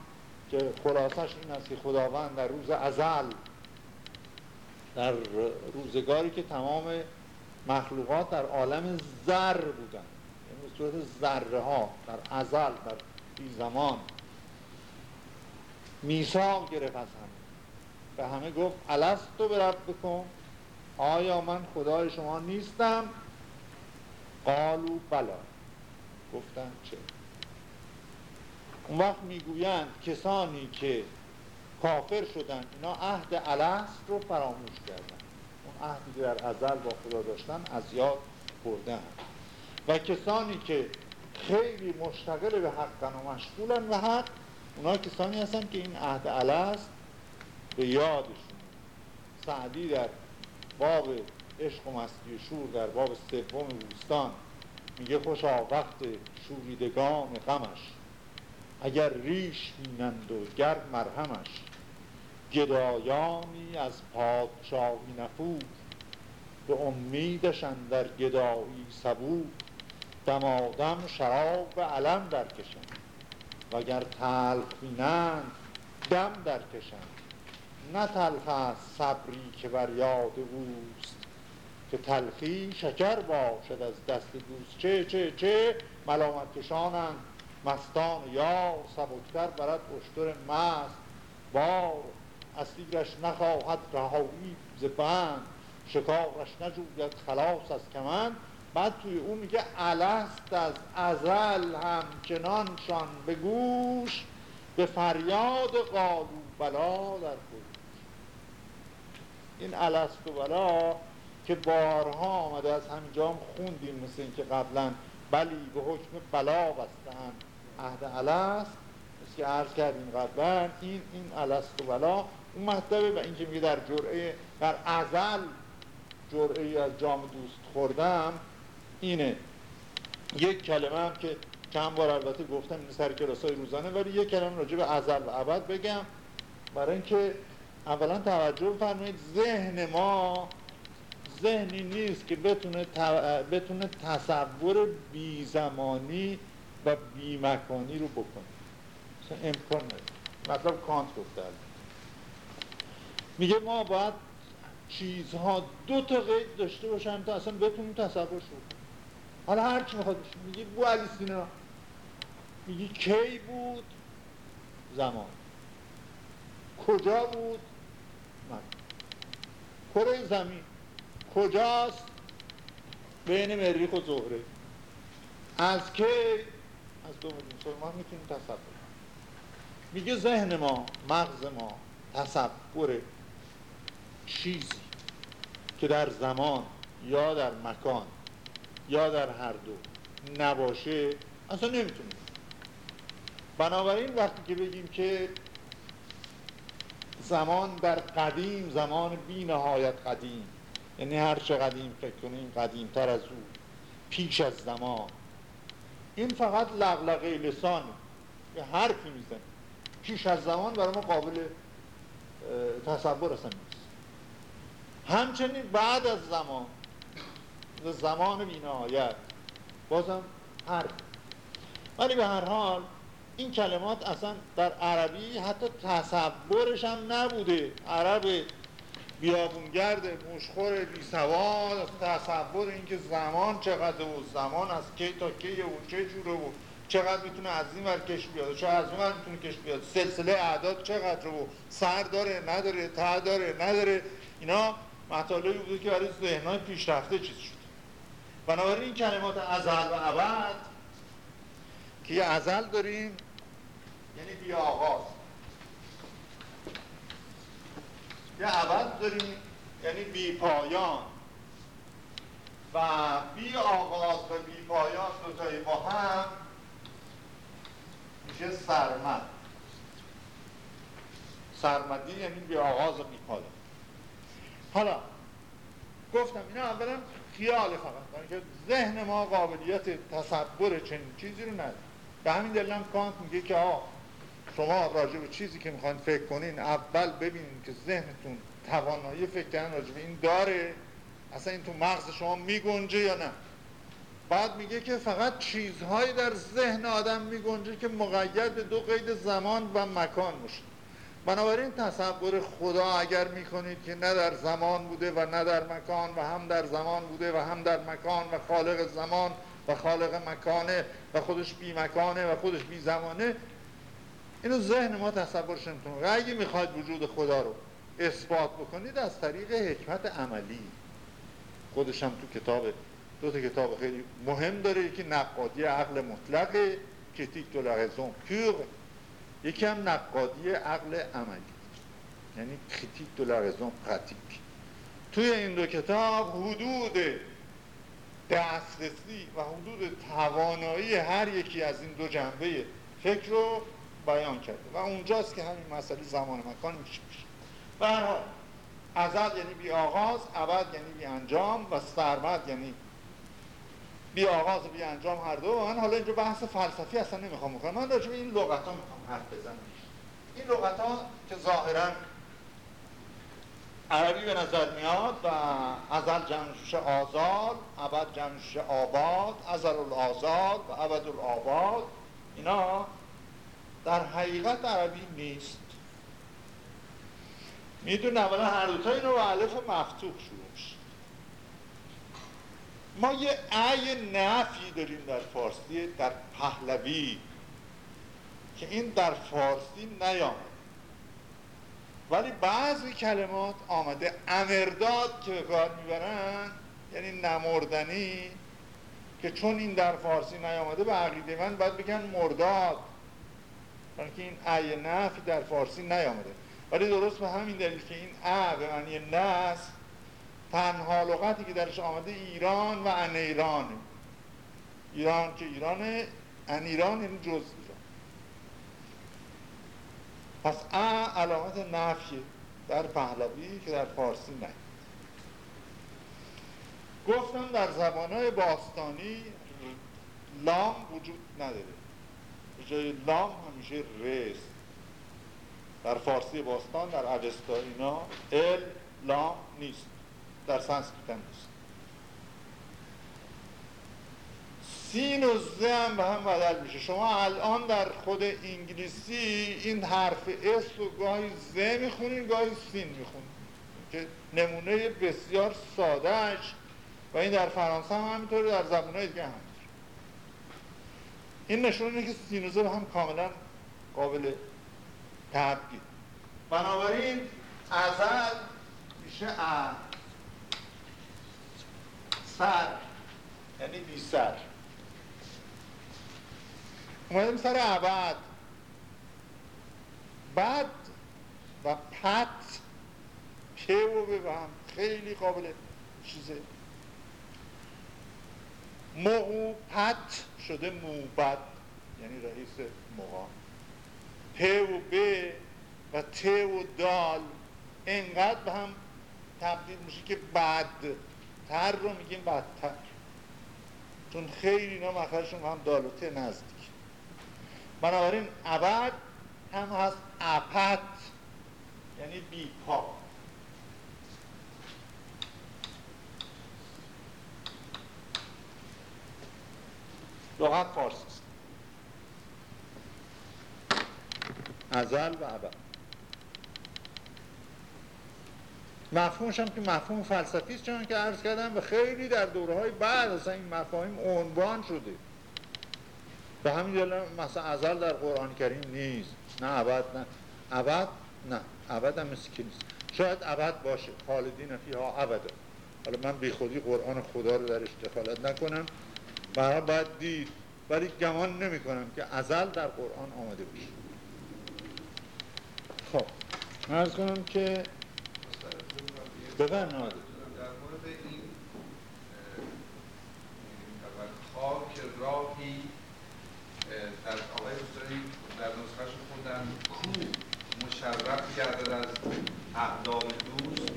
که خلاصش این است که خداوند در روز ازل در روزگاری که تمام مخلوقات در عالم زر بودن یعنی صورت ذره ها در ازل در بی زمان میثاق گرفت از همه. به همه گفت الستو به بکن آیا من خدای شما نیستم؟ قالو بلا. گفتن چه؟ اون وقت می‌گویند کسانی که کافر شدن اینا عهد الست رو فراموش کردن. اون عهدی که در ازل با خدا داشتن از یاد بردن. و کسانی که خیلی مشتغل به حقن و مشغولن و حق اونا کسانی هستن که این عهد الست به یادشون. سعدی در باب عشق و مستی شور در باب سوم بوستان میگه خوشا وقت شوریدگان غمش. اگر ریش بینند و گر مرهمش گدایانی از پادشاهی نفور. به امیدشان در گدایی صبور دمادم شراب و علم درکشند. وگر تلخ بینند دم درکشند. نه تلخ است صبری که بر یاد اوست که تلخی شکر باشد از دست دوست. چه چه چه ملامت کشانند مستان یار سبکتر برد اشتر مست. بار اسیرش نخواهد رهایی ز بند شکارش نجوید خلاص از کمند. بعد توی اون میگه الست از ازل همچنانشان به گوش. به فریاد قالو بلا در گوش. این الست و بلا که بارها آمده از همینجا هم خوندیم مثل اینکه قبلا. بلی به حکم بلا بستند عهد مثل که عرض کردیم قبلا این این الست و بلا اون مطلبه و اینکه میگه در جرعه در ازل جرعه از جام دوست خوردم اینه. یک کلمه هم که چند بار البته گفتم این سر کلاس های روزانه ولی یک کلمه راجع به ازل و ابد بگم. برای اینکه اولا توجه بفرمایید ذهن ما ذهنی نیست که بتونه, بتونه تصور بی زمانی و بی مکانی رو بکنه. اصلا امکان نداره. مطلب کانت گفته. میگه ما باید چیزها دو تا قید داشته باشن تا اصلا بتونیم تصورش رو حالا هر چی می‌خواد میگی بو علی سینا میگی کی بود؟ زمان. کجا بود؟ من. کره زمین. کجاست؟ بین مریخ و زهره. از کی؟ از دو میلیون سال ما می‌تونیم تصور میگه ذهن ما مغز ما تصور چیزی که در زمان یا در مکان یا در هر دو نباشه اصلا نمی‌تونیم بنابراین وقتی که بگیم که زمان در قدیم زمان بی نهایت قدیم یعنی هر چه قدیم فکر کنیم قدیم تر از او پیش از زمان این فقط لغلقه لسان یه حرفی می‌زنه. پیش از زمان برای ما قابل تصور اصلا نیست. همچنین بعد از زمان زمان بینهایت بازم حرف. ولی به هر حال این کلمات اصلا در عربی حتی تصورش هم نبوده. عرب بیابونگرد مشخور بی سواد تصور اینکه زمان چقدر و زمان از کی تا کی و چه جوره و چقدر می‌تونه از این ور کش بیاد چه از اون می‌تونه کش بیاد. سلسله اعداد چقدر و سر داره نداره ته داره نداره. اینا مطالبی بوده که برای ذهنهای پیشرفته چیز شده بنابراین این کلمات ازل و ابد که یه ازل داریم یعنی بی آغاز یه ابد داریم یعنی بی پایان. و بی آغاز و بی پایان دوتایی با هم میشه سرمد. سرمدی یعنی بی آغاز و بی پایان. حالا گفتم اینا اولا خیال فقط که ذهن ما قابلیت تصور چنین چیزی رو نداره. به همین دلیل کانت میگه که آه شما راجع به چیزی که می‌خواین فکر کنین اول ببینید که ذهنتون توانایی فکر کردن راجع به این داره. اصلا این تو مغز شما میگنجه یا نه؟ بعد میگه که فقط چیزهایی در ذهن آدم میگنجه که مقید به دو قید زمان و مکان باشه. بنابراین تصور خدا اگر می‌کنید که نه در زمان بوده و نه در مکان و هم در زمان بوده و هم در مکان و خالق زمان و خالق مکانه و خودش بی مکانه و خودش بی زمانه اینو ذهن ما تصورش نمی‌تونه و اگه می‌خواید وجود خدا رو اثبات بکنید از طریق حکمت عملی. خودش تو کتاب دو تا کتاب خیلی مهم داره. یکی نقادی عقل مطلق کتیک دو لغزون پور یکی هم نقادی عقل عملی. یعنی کریتیک دو لغزون پراتیک. توی این دو کتاب حدود دسترسی و حدود توانایی هر یکی از این دو جنبه فکر رو بیان کرده. و اونجاست که همین مسئله زمان مکان میشه میشه هر حال ازل یعنی بی آغاز ابد یعنی بی انجام و سرمد یعنی بی آغاز و بی انجام هر دو. من حالا اینجا بحث فلسفی اصلا نمی‌خوام بکنم. من راجع به این لغت ها می‌خوام حرف بزنم. این لغت ها که ظاهرا عربی به نظر میاد و ازل جمعش آزاد ابد جمعش آباد ازل الازاد و ابد الاباد اینا در حقیقت عربی نیست. میدون اولا هر دوتا اینو با علف مفتوح شروع میشه. ما یه ای نفی داریم در فارسی در پهلوی که این در فارسی نیامد ولی بعضی کلمات آمده امرداد که به کار می‌برن یعنی نمردنی که چون این در فارسی نیامده به عقیده من باید بگن مرداد. چون که این ای نفی در فارسی نیامده. ولی درست به همین دلیل که این ا به معنی نس تنها لغتی که درش آمده ایران و ان ایران. ایران که ایران ان ایران یعنی جز ایران. پس ا علامت نفی در پهلوی که در فارسی نه. گفتم در زبانهای باستانی لام وجود نداره. جای لام همیشه رست در فارسی باستان در اوستا اینا ال لام نیست. در سانسکریت نیست. سین و ز هم به هم بدل میشه. شما الان در خود انگلیسی این حرف اس رو گاهی ز می‌خونین گاهی سین می‌خونین. که نمونه بسیار سادهش و این در فرانسه هم همینطوره در زبانهای دیگه هم این نشون اینه که سین و ز هم کاملا قابل تبدیل بنابراین ازل میشه ا. سر. یعنی بی سر. اومدیم سر عبد بد و پت که و به هم خیلی قابل چیزه. پت شده موبد یعنی رئیس مقام ت و ب و ت و دال. انقدر به هم تبدیل میشه که بد. تر رو میگیم بدتر. چون خیلی اینا مخرشون هم دال و ت نزدیک. بنابراین ابد هم هست اپت یعنی بی پا. لغت فارسی است ازل و ابد. مفهومش هم که مفهوم فلسفی است چون که عرض کردم و خیلی در دوره های بعد اصلا این مفاهیم عنوان شده. به همین دلیل مثلا ازل در قرآن کریم نیست. نه ابد نه. ابد نه. ابد هم مثل نیست. شاید ابد باشه. خالدین فیها ابدا. حالا من بی خودی قرآن خدا رو درش دخالت نکنم. برای باید دید. ولی گمان نمی کنم که ازل در قرآن آمده باشه. خب ارز کنم که ببن ناده در مورد این خاک راهی در آقای مستری در نسخهش خوندن کو مشرف کرده از اقدام دوست.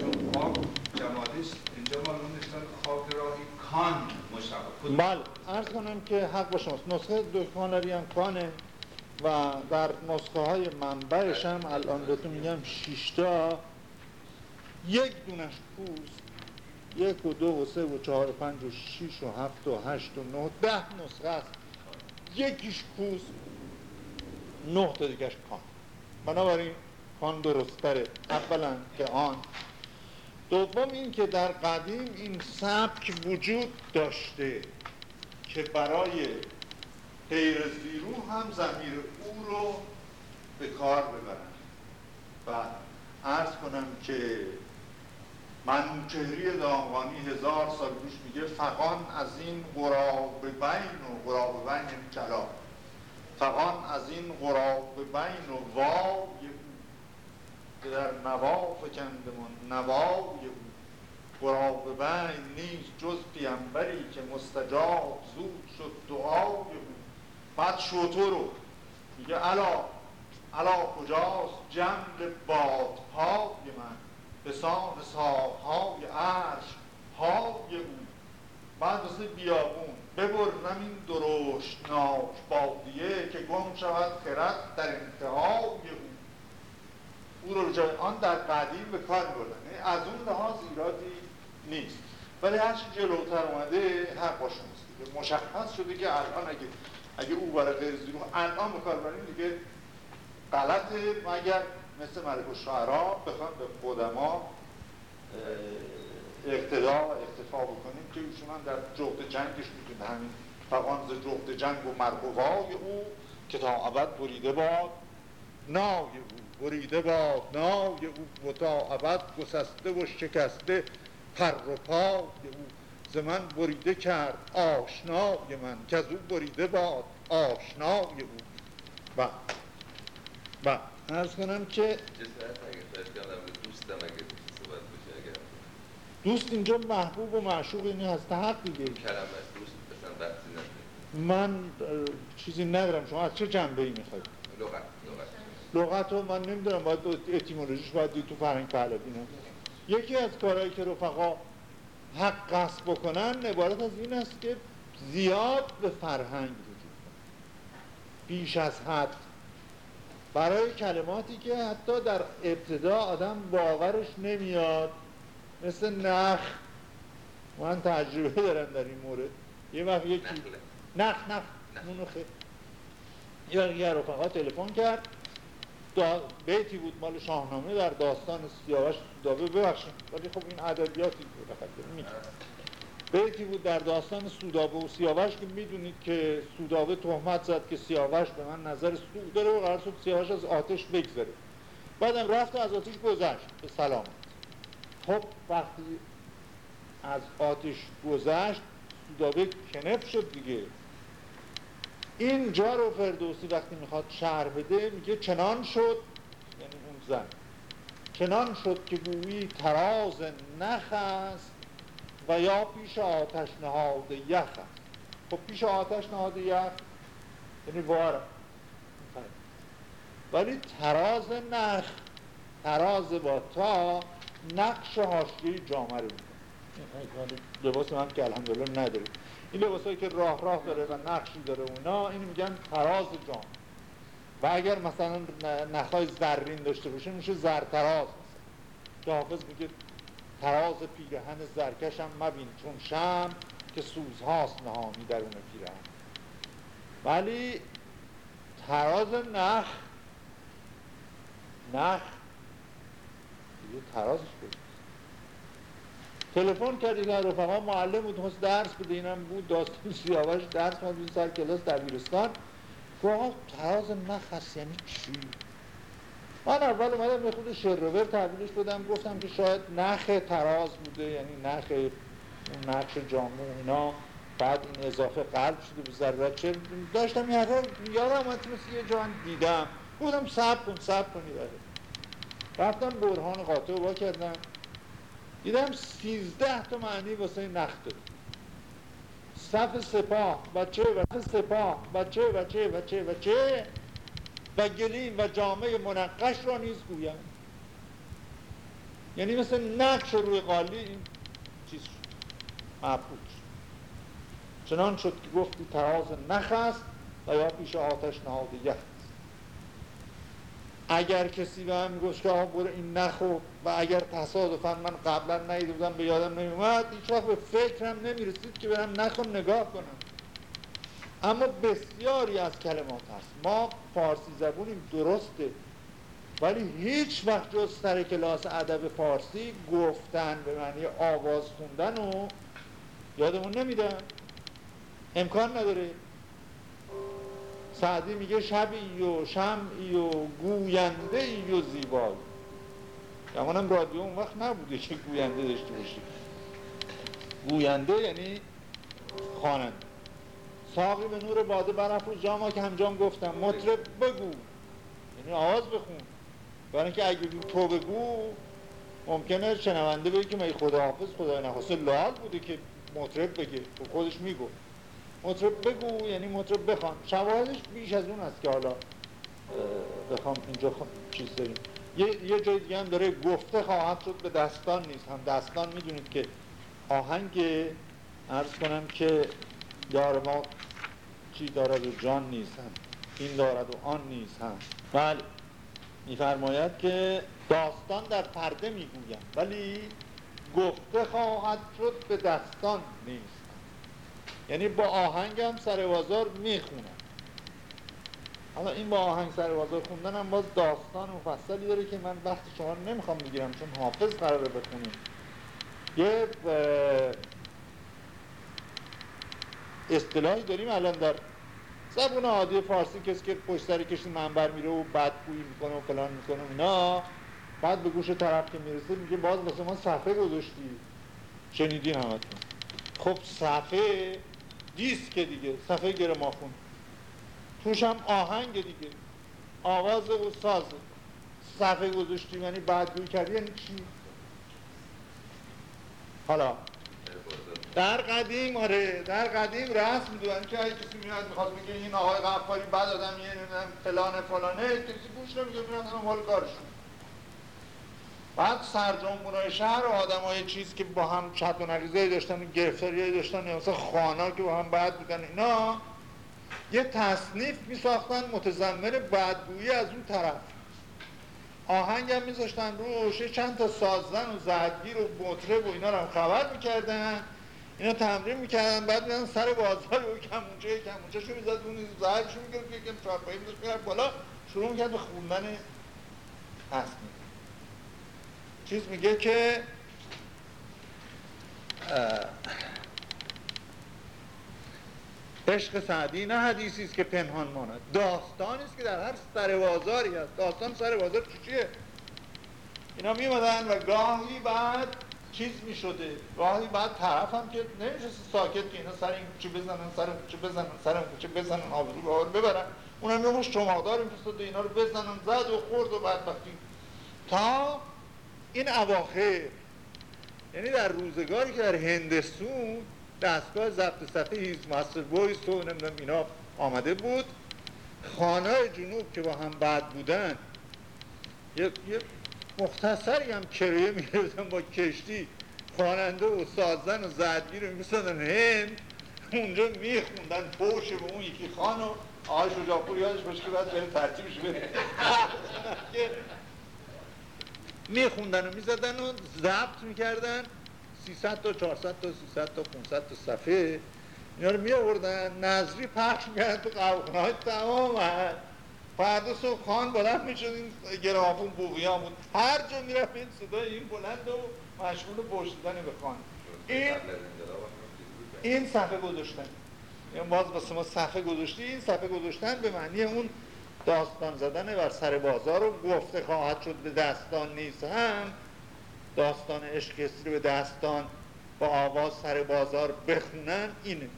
چون خاک جمالیست اینجا معلوم نشتن خاک راهی کان مشرف بله ارز کنم که حق با شماست. نسخه دکمانری هم کانه. و در نسخه های منبعش هم الان بهتون میگم شیشتا. یک دونش پوست یک و دو و سه و چهار و پنج و شیش و هفت و هشت و نه ده نسخه است. یکیش پوست نه تا دیگهش کان. بنابراین کان درستره اولا که آن. دوم این که در قدیم این سبک وجود داشته که برای غیر زیرو هم زمیر او رو به کار ببرن. و عرض کنم که منوچهری دامغانی هزار سال پیش میگه فقان از این قراب بین و قراب بین یعنی چلا فقان از این قراب بین و وای که در نوا فکندمان نوای او. قراب بین نیست جز پیامبری که مستجاب زود شد دعای او. بعد شوتو رو. میگه علا علا کجاست؟ جمع باد پای من به سان ساقهای عرش پای او. بعد مثل بیابون ببرم این درشتناک بادیه که گم شود خرد در انتهای او. او رو جای آن در قدیم به کار بردن. یعنی از اون لحاظ ایرادی نیست. ولی هرچی جلوتر اومده باشه دیگه مشخص شده که الان اگه اگه او برای غیر زیرو الان به کار بریم دیگه غلطه. مگر مثل ملک و شعرا بخوان به قدما اقتدا اقتفا بکنیم که ایشون در جغد جنگش می‌تونه همین فقان ز جغد جنگ و مرقوای او که تا ابد بریده باد. نای او بریده باد. نای او و تا ابد گسسته و شکسته پر و پای او ز من بریده کرد آشنای من که از او بریده باد آشنای او. و و ارز کنم که دوست اینجا محبوب و معشوق اینی هست حق دیگه من چیزی ندارم شما از چه جنبه ای می‌خواید؟ لغت لغت. رو من نمی‌دونم باید اتیمولوژیش باید دید تو فرهنگ پهلوی یکی از کارهایی که رفقا حق قصد بکنن عبارت از این است که زیاد به فرهنگ وجود بیش از حد. برای کلماتی که حتی در ابتدا آدم باورش نمیاد مثل نخ. من تجربه دارم در این مورد. یه وقت یکی نخ نخ. نخ یه وقت یه رفقا تلفن کرد. بیتی بود مال شاهنامه در داستان سیاوش سودابه ببخشید. ولی خب این ادبیاتی بود بیتی بود در داستان سودابه و سیاوش که می‌دونید که سودابه تهمت زد که سیاوش به من نظر سو داره و قرار شد سیاوش از آتش بگذره. بعدم رفت از آتش گذشت. به سلام. خب وقتی از آتش گذشت سودابه کنف شد دیگه. اینجا رو فردوسی وقتی می‌خواد شهر بده میگه چنان شد یعنی اون زن. چنان شد که گویی تراز نخ است و یا پیش آتش نهاد یخ است. خب پیش آتش نهاد یخ یعنی واره ولی تراز نخ تراز با تا نقش حاشیه جامعه رو میده لباس من که الحمدلله نداره این لباس هایی که راه راه داره و نقشی داره اونا اینو میگن تراز جام. و اگر مثلا نخای زرین داشته باشه میشه زرتراز. که حافظ میگه تراز پیرهن زرکشم مبین چون شم که سوزهاست نهانی درون پیرهن. ولی تراز نخ نخ دیگه ترازش بود. تلفن کردی در رفقا معلم بود خواست درس بده اینم بود داستان سیاوش. درس بود سر کلاس دبیرستان گفت تراز نخ هست یعنی چی؟ من اول اومدم به خود شروور تحویلش بدم گفتم که شاید نخ تراز بوده یعنی نخ اون نقش جامعه اینا. بعد این اضافه قلب شده به ضرورت چه داشتم حرفا یادم اومد مثل یه جان دیدم. بودم سب کن سب بره رفتم برهان قاطع با کردم. دیدم سیزده تا معنی واسه نخ داره. صف سپاه بچه و سپاه بچه بچه بچه بچه و گلیم و جامعه منقش را نیز گویم. یعنی مثل نقش روی قالی چیز شد. محبود چنان شد که گفتی تراز نخ است و یا پیش آتش نهاد اگر کسی به هم گفت که برو این نخو اگر تصادفا من قبلا نیده بودم به یادم نمیومد هیچ وقت به فکرم نمی‌رسید که برم نخو نگاه کنم. اما بسیاری از کلمات هست. ما فارسی زبونیم درسته ولی هیچ وقت جز سر کلاس ادب فارسی گفتن به معنی آواز خوندن و یادمون نمیدن امکان نداره. سعدی میگه شبی و شمعی و گوینده ای و زیبایی. گمانم رادیو اون وقت نبوده که گوینده داشته باشی. گوینده یعنی خواننده. ساقی به نور باده برافروز جاما که همجام گفتم. مطرب بگو. یعنی آواز بخون. برای اینکه اگه تو بگو ممکنه شنونده بگی که خدا حافظ خدای نخواسته. لال بوده که مطرب بگه. خودش میگو مطرب بگو یعنی مطرب بخوان. شواهدش بیش از اون است که حالا بخوام اینجا چیز داریم. یه, یه جای دیگه هم داره گفته خواهد شد به دستان نیست. هم دستان می‌دونید که آهنگ ارز کنم که یار ما چی دارد و جان نیست هم این دارد و آن نیست هم. بله. میفرماید که داستان در پرده می‌گویم ولی گفته خواهد شد به دستان نیست. یعنی با آهنگ هم سر بازار می‌خونن حالا این با آهنگ سر بازار خوندن هم باز داستان مفصلی داره که من وقت شما نمی‌خوام بگیرم چون حافظ قراره بخونیم. یه اصطلاحی داریم الان در زبون عادی فارسی کسی که پشت سر منبر میره و بدگویی می‌کنه و فلان می‌کنه اینا بعد به گوش طرف که می‌رسه میگه باز واسه ما صفحه گذاشتی. شنیدین همتون. خب صفحه دیسک دیگه صفحه گرمافون توش هم آهنگ دیگه. آواز و ساز. صفحه گذاشتی یعنی بعدگویی کردی یعنی چی؟ حالا. در قدیم آره در قدیم رسم دونن که اگه کسی میاد می‌خواد بگه این آقای غفاری بد آدم یه فلان فلانه. کسی گوش نمیگه میرن مال کارشون. بعد سرجانبونای شهر و آدم های چیز که با هم چط و نقیزه داشتن گرفتاری داشتن یا مثلا خانا که با هم بعد بودن اینا یه تصنیف می ساختن متضمن بدگویی از اون طرف. آهنگ هم میذاشتن روش چند تا سازن و زدگیر و مطرب و اینا رو هم خبر می‌کردن. اینا تمرین می‌کردن بعد میدن سر بازار و کمونچه کمونچه شو می‌زد اون زهرشو میگرد که کم چارپایی میذاشت می‌رفت بالا شروع می‌کرد به خوندن تصنیف. چیز میگه که عشق سعدی نه حدیثی است که پنهان ماند. داستانی است که در هر سر بازاری هست. داستان سر بازار چی چیه؟ اینا میمدن و گاهی بعد چیز می شده راهی بعد طرف هم که نمیشه ساکت که اینا سر این چی بزنن سر چی بزنن سر چی بزنن آبرو رو ببرن. اونم یه مش شمادار میفرستاد اینا رو بزنن زد و خورد و بدبختی. تا این اواخر. یعنی در روزگاری که در هندستون دستگاه ضبط صفحه هیز ماستر بویز تو نمی‌دونم اینا آمده بود. خانه جنوب که با هم بد بودن یه, یه مختصری هم کریه می‌گرفتن با کشتی. خواننده و سازن و زدگیر رو میرسدن هند. اونجا میخوندن پوش به اون یکی خان و آقای شجاپور یادش باشه که باید بره ترتیبش بده. میخوندن و می‌زدن و ضبط می‌کردن. 300 تا 400 تا 300 تا 500 تا صفحه. اینا رو می آوردن نظری پخش می‌کردن تو قوقنه های تمام. فردا صبح خان بلند می‌شد این گرامافون بوغیان بود هر جا می‌رفت این صدای این بلند و مشغول بشتدن به خان. این این صفحه گذاشتن. یعنی باز واسه ما صفحه گذاشتی این صفحه گذاشتن به معنی اون داستان زدن بر سر بازار رو گفته خواهد شد به دستان نیست هم داستان عشق رو به دستان با آواز سر بازار بخونن اینه.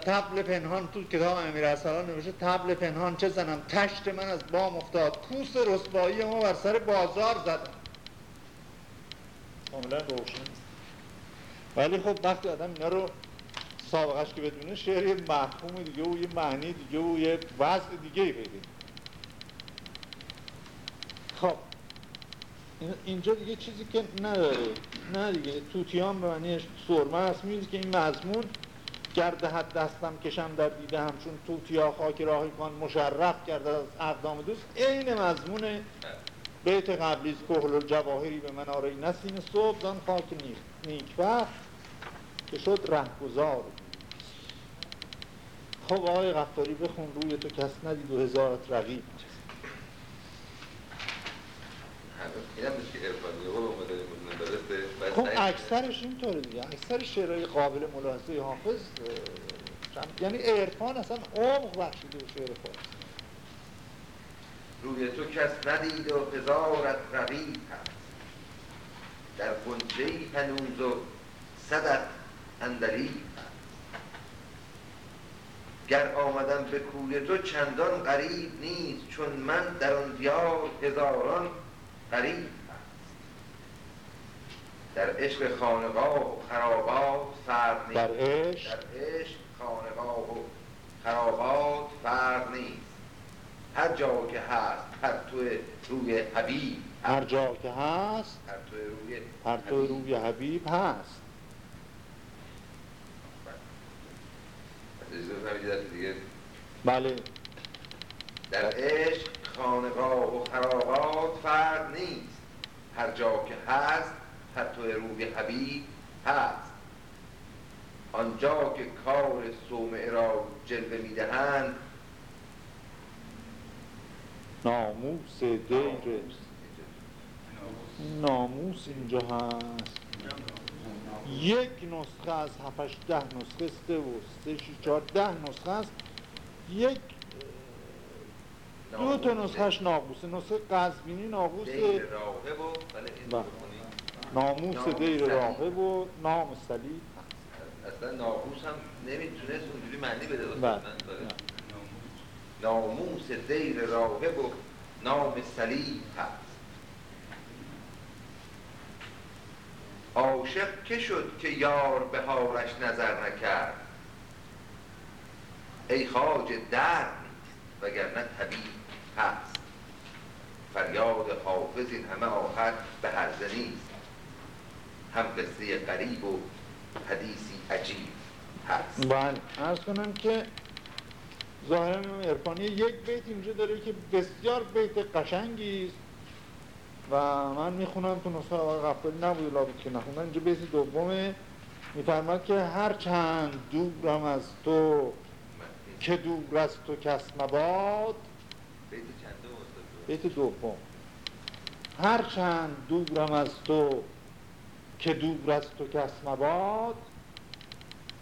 تبل پنهان تو کتاب امیر ارسلان نوشته تبل پنهان چه زنم تشت من از بام افتاد کوس رسوایی ما بر سر بازار زدم کاملا روشن. ولی خب وقتی آدم اینا رو سابقش که بدونه شعر یه مفهوم دیگه و یه معنی دیگه و یه وضع دیگه پیدا خب. اینجا دیگه چیزی که نداره. نه دیگه. توتیان به معنی سرمه هست می‌دید که این مضمون گرده حد دستم کشم در دیده همچون توتیا خاک راهی کن مشرف کرده از اقدام دوست. عین مضمون بیت قبلی کهل الجواهری به من آره نسیم صبح دان خاک نیک وقت که شد رهگذار. خب آقای غفاری بخون. روی تو کس ندید و هزارت رقیب. خب اکثرش اینطوره دیگه. اکثر شعرهای قابل ملاحظه حافظ یعنی عرفان اصلا عمق بخشیده به شعر خود روی تو کس ندید و هزارت رقیب هست. در گنجه هنوز و صدت اندلیب گر آمدم به کوی تو چندان غریب نیست چون من در آن دیار هزاران غریب در عشق خانقاه و خرابات فرق نیست. در عشق؟ در عشق خانقاه و خرابات فرق نیست. هر جا که هست پرتو روی حبیب هر جا که هست پرتو روی پرتو روی حبیب هست. بله. در عشق خانقاه و خرابات فرق نیست. هر جا که هست پرتو روی حبیب هست. آنجا که کار سومه را جلوه می‌دهند ناموس دیر. ناموس اینجا هست. یک نسخه از هفتش ده نسخه سته و شی چهار ده نسخه است. یک دو تا نسخهش ناقوسه. نسخه قزبینی ناقوسه. دیر راهب و بله. ناموس دیر راهب و نام صلیب اصلا ناقوس هم نمی‌تونست اونجوری معنی بده بله. ناموس دیر راهب و نام صلیب هست. عاشق که شد که یار به حالش نظر نکرد؟ ای خواج درد وگرنه طبیب هست. فریاد حافظ این همه آخر به هرزه نیست. هم قصه غریب و حدیثی عجیب هست. بله ارز کنم که ظاهرا ارفانی یک بیت اینجا داره که بسیار بیت قشنگی است و من می‌خونم تو نسخه آقای غفاری نبود لابد که نخوندن اینجا بیت دومه میفرماد که هر چند دورم از تو که دور از تو کس مباد بیت دوم. هر چند دورم از تو که دور از تو کس مباد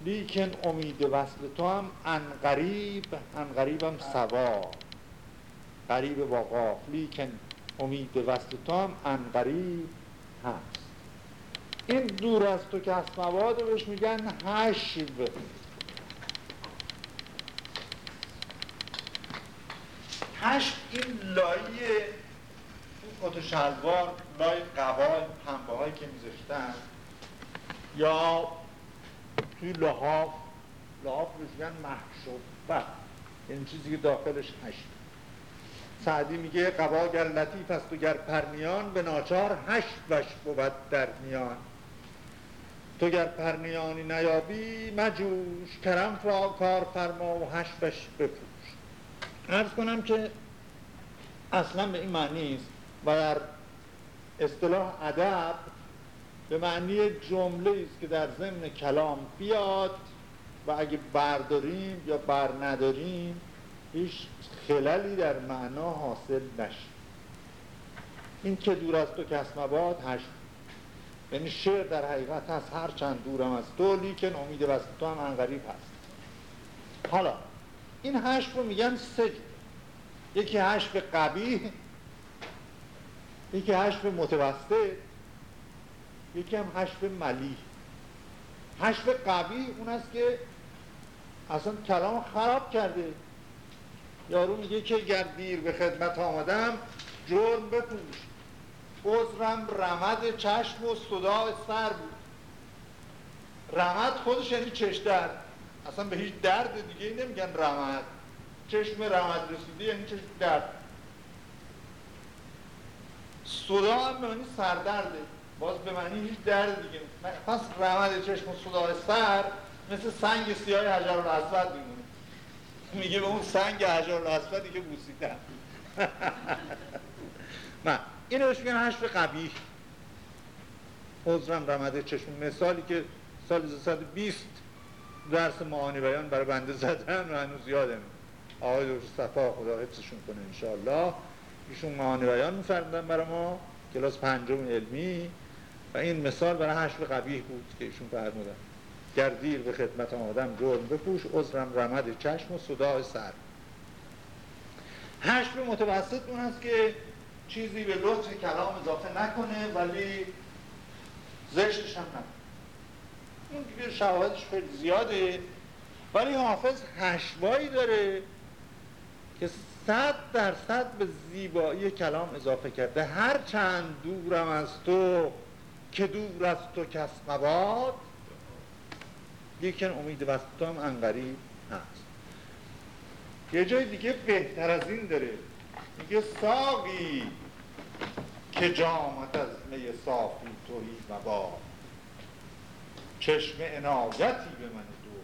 لیکن امید وصل تو هم انقریب انقریب هم سوا. قریب قاف لیکن امید وصل تو هم انقریب هست. این دور از تو کسب مواد رو بهش میگن هشب هشب این لایه اون کت و شلوار لای قبای پنبه هایی که میذاشتن. یا توی لحاف لحاف روش میگن محشوبه. این چیزی که داخلش هشت. سعدی میگه قبا گر لطیف است و گر پرنیان به ناچار هشت وش بود در میان. تو گر پرنیانی نیابی مجوش کرم کار فرما و هشت وش بپوش. ارز کنم که اصلا به این معنی است و در اصطلاح ادب به معنی جمله است که در ضمن کلام بیاد و اگه برداریم یا بر نداریم هیچ خللی در معنا حاصل نشه. این که دور از تو کس مباد هشت. یعنی شعر در حقیقت هست هر چند دورم از تو لیکن امید وست تو هم انقریب هست. حالا این هشت رو میگن سه. یکی هشت قبیه یکی هشت متوسط یکی هم هشت ملی هشت قوی اون است که اصلا کلام خراب کرده. یارو میگه که گر دیر به خدمت آمدم جرم بپوش. عذرم رمد چشم و صدا سر بود. رمد خودش یعنی چش درد اصلا به هیچ درد دیگه نمیگن رمد چشم رمد رسیده یعنی چشم درد؟ صدا هم به معنی سردرده. باز به معنی هیچ درد دیگه پس رمد چشم و صدا سر مثل سنگ سیاه حجر الاسود میمونه. میگه به اون سنگ حجر الاسودی که بوسیدم نه اینو بهش میگن حشف قبیح. حضرم رمده چشم. مثالی که سال 1920 درس معانی بیان برای بنده زدن و هنوز یادم. آقای دکتر صفا خدا حفظشون کنه انشاءالله. ایشون معانی بیان میفرمدن برای ما کلاس پنجم علمی. و این مثال برای حشف قبیح بود که ایشون فرمودن. گردیر به خدمت آدم جرم بپوش عذرم رمد چشم و صدای سر. حشف متوسط اون است که چیزی به لطف کلام اضافه نکنه ولی زشتش هم نکنه. اون دیگه شواهدش خیلی زیاده. ولی حافظ هشوایی داره که صد درصد به زیبایی کلام اضافه کرده هر چند دورم از تو که دور از تو کس مباد لیکن امید وسط هم انقریب هست. یه جای دیگه بهتر از این داره. میگه ساقی که جامت از می صافی توهی مباد. چشم عنایتی به من دور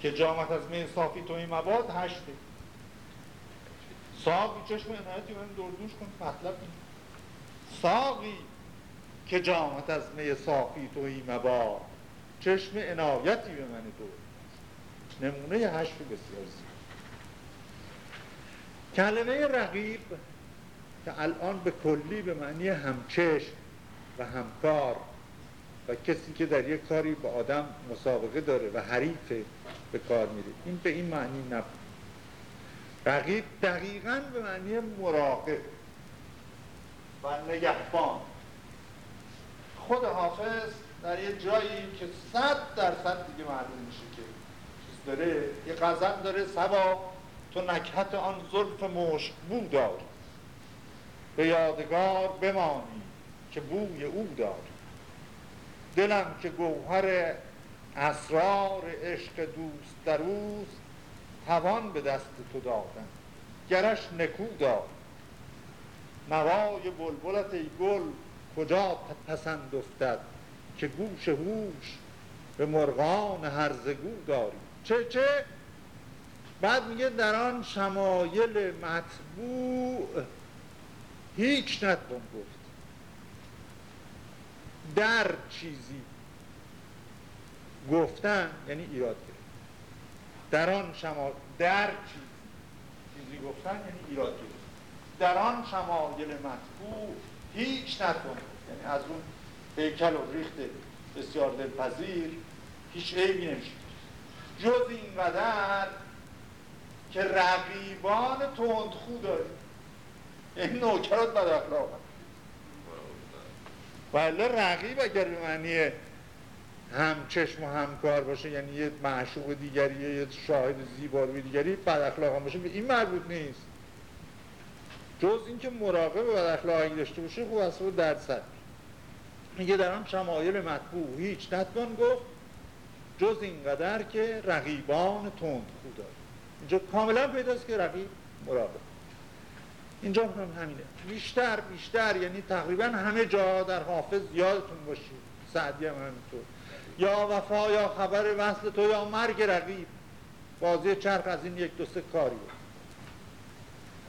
که جامت از می صافی توهی مباد هشته. ساقی چشم عنایتی من دور دوش کن مطلب این ساقی که جامت از می صافی توهی مباد چشم عنایتی به من دور نمونه هشت بسیار زیاد. کلمه رقیب که الان به کلی به معنی همچشم و همکار و کسی که در یک کاری با آدم مسابقه داره و حریف به کار میره. این به این معنی نبود. رقیب دقیقا به معنی مراقب و نگهبان. خود حافظ در یه جایی که صد درصد دیگه معلوم میشه که چیز داره یه غزل داره سبا تو نکهت آن زلف مشک بو داری به یادگار بمانی که بوی او داری دلم که گوهر اسرار عشق دوست در اوست توان به دست تو دادن. گرش نکو دار. نوای بلبلت ای گل کجا پسند افتد که گوش هوش به مرغان هرزگو داری؟ چه چه؟ بعد میگه در آن شمایل مطبوع هیچ نتوان گفت. در چیزی گفتن یعنی ایراد گرفت. در آن شما در چیزی چیزی گفتن یعنی ایراد گرفت. در آن شمایل مطبوع هیچ نتوان یعنی از اون هیکل و ریخت بسیار دلپذیر هیچ عیبی نمیشه. جز اینقدر که رقیبان تندخو داری این نوکرات بد اخلاق ولی رقیب اگر به معنی هم چشم و همکار باشه یعنی یه معشوق دیگری یه شاهد زیباروی دیگری بد اخلاق باشه به این مربوط نیست. جز اینکه مراقب بد اخلاقی داشته باشه خوب از خود درد سر میگه در آن شمایل مطبوع هیچ. نتوان گفت جز اینقدر که رقیبان تند خود داره اینجا کاملا پیداست که رقیب مراقب. اینجا هم همینه. بیشتر بیشتر یعنی تقریبا همه جا در حافظ یادتون باشید سعدی هم همینطور. یا وفا یا خبر وصل تو یا مرگ رقیب. بازی چرخ از این یک دو سه کاری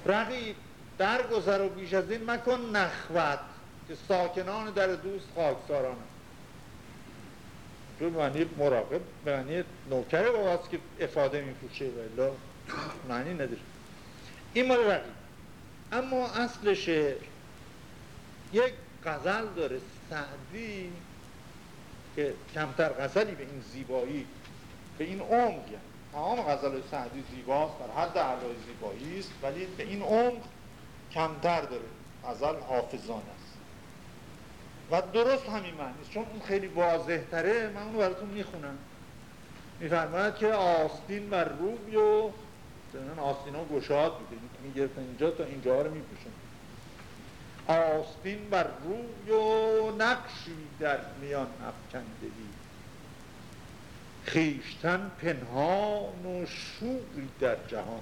رقیب درگذر و بیش از این مکن نخوت که ساکنان در دوست خاکساران به معنی مراقب به معنی نوکر باباست که افاده میپوشه ولی معنی نداره. این مال رقیب. اما اصل شعر یک غزل داره سعدی که کمتر غزلی به این زیبایی به این عمق تمام غزل سعدی زیباست در حد علای زیبایی است ولی به این عمق کمتر داره. غزل حافظان است. و درست همین معنی چون اون خیلی واضح تره من اونو براتون می‌خونم. میفرماید که آستین و روی و آستین ها گشاد بوده می‌گرفتن اینجا تا اینجا رو میپوشن آستین بر روی و نقشی در میان افکندگی. خیشتن پنهان و شوقی در جهان.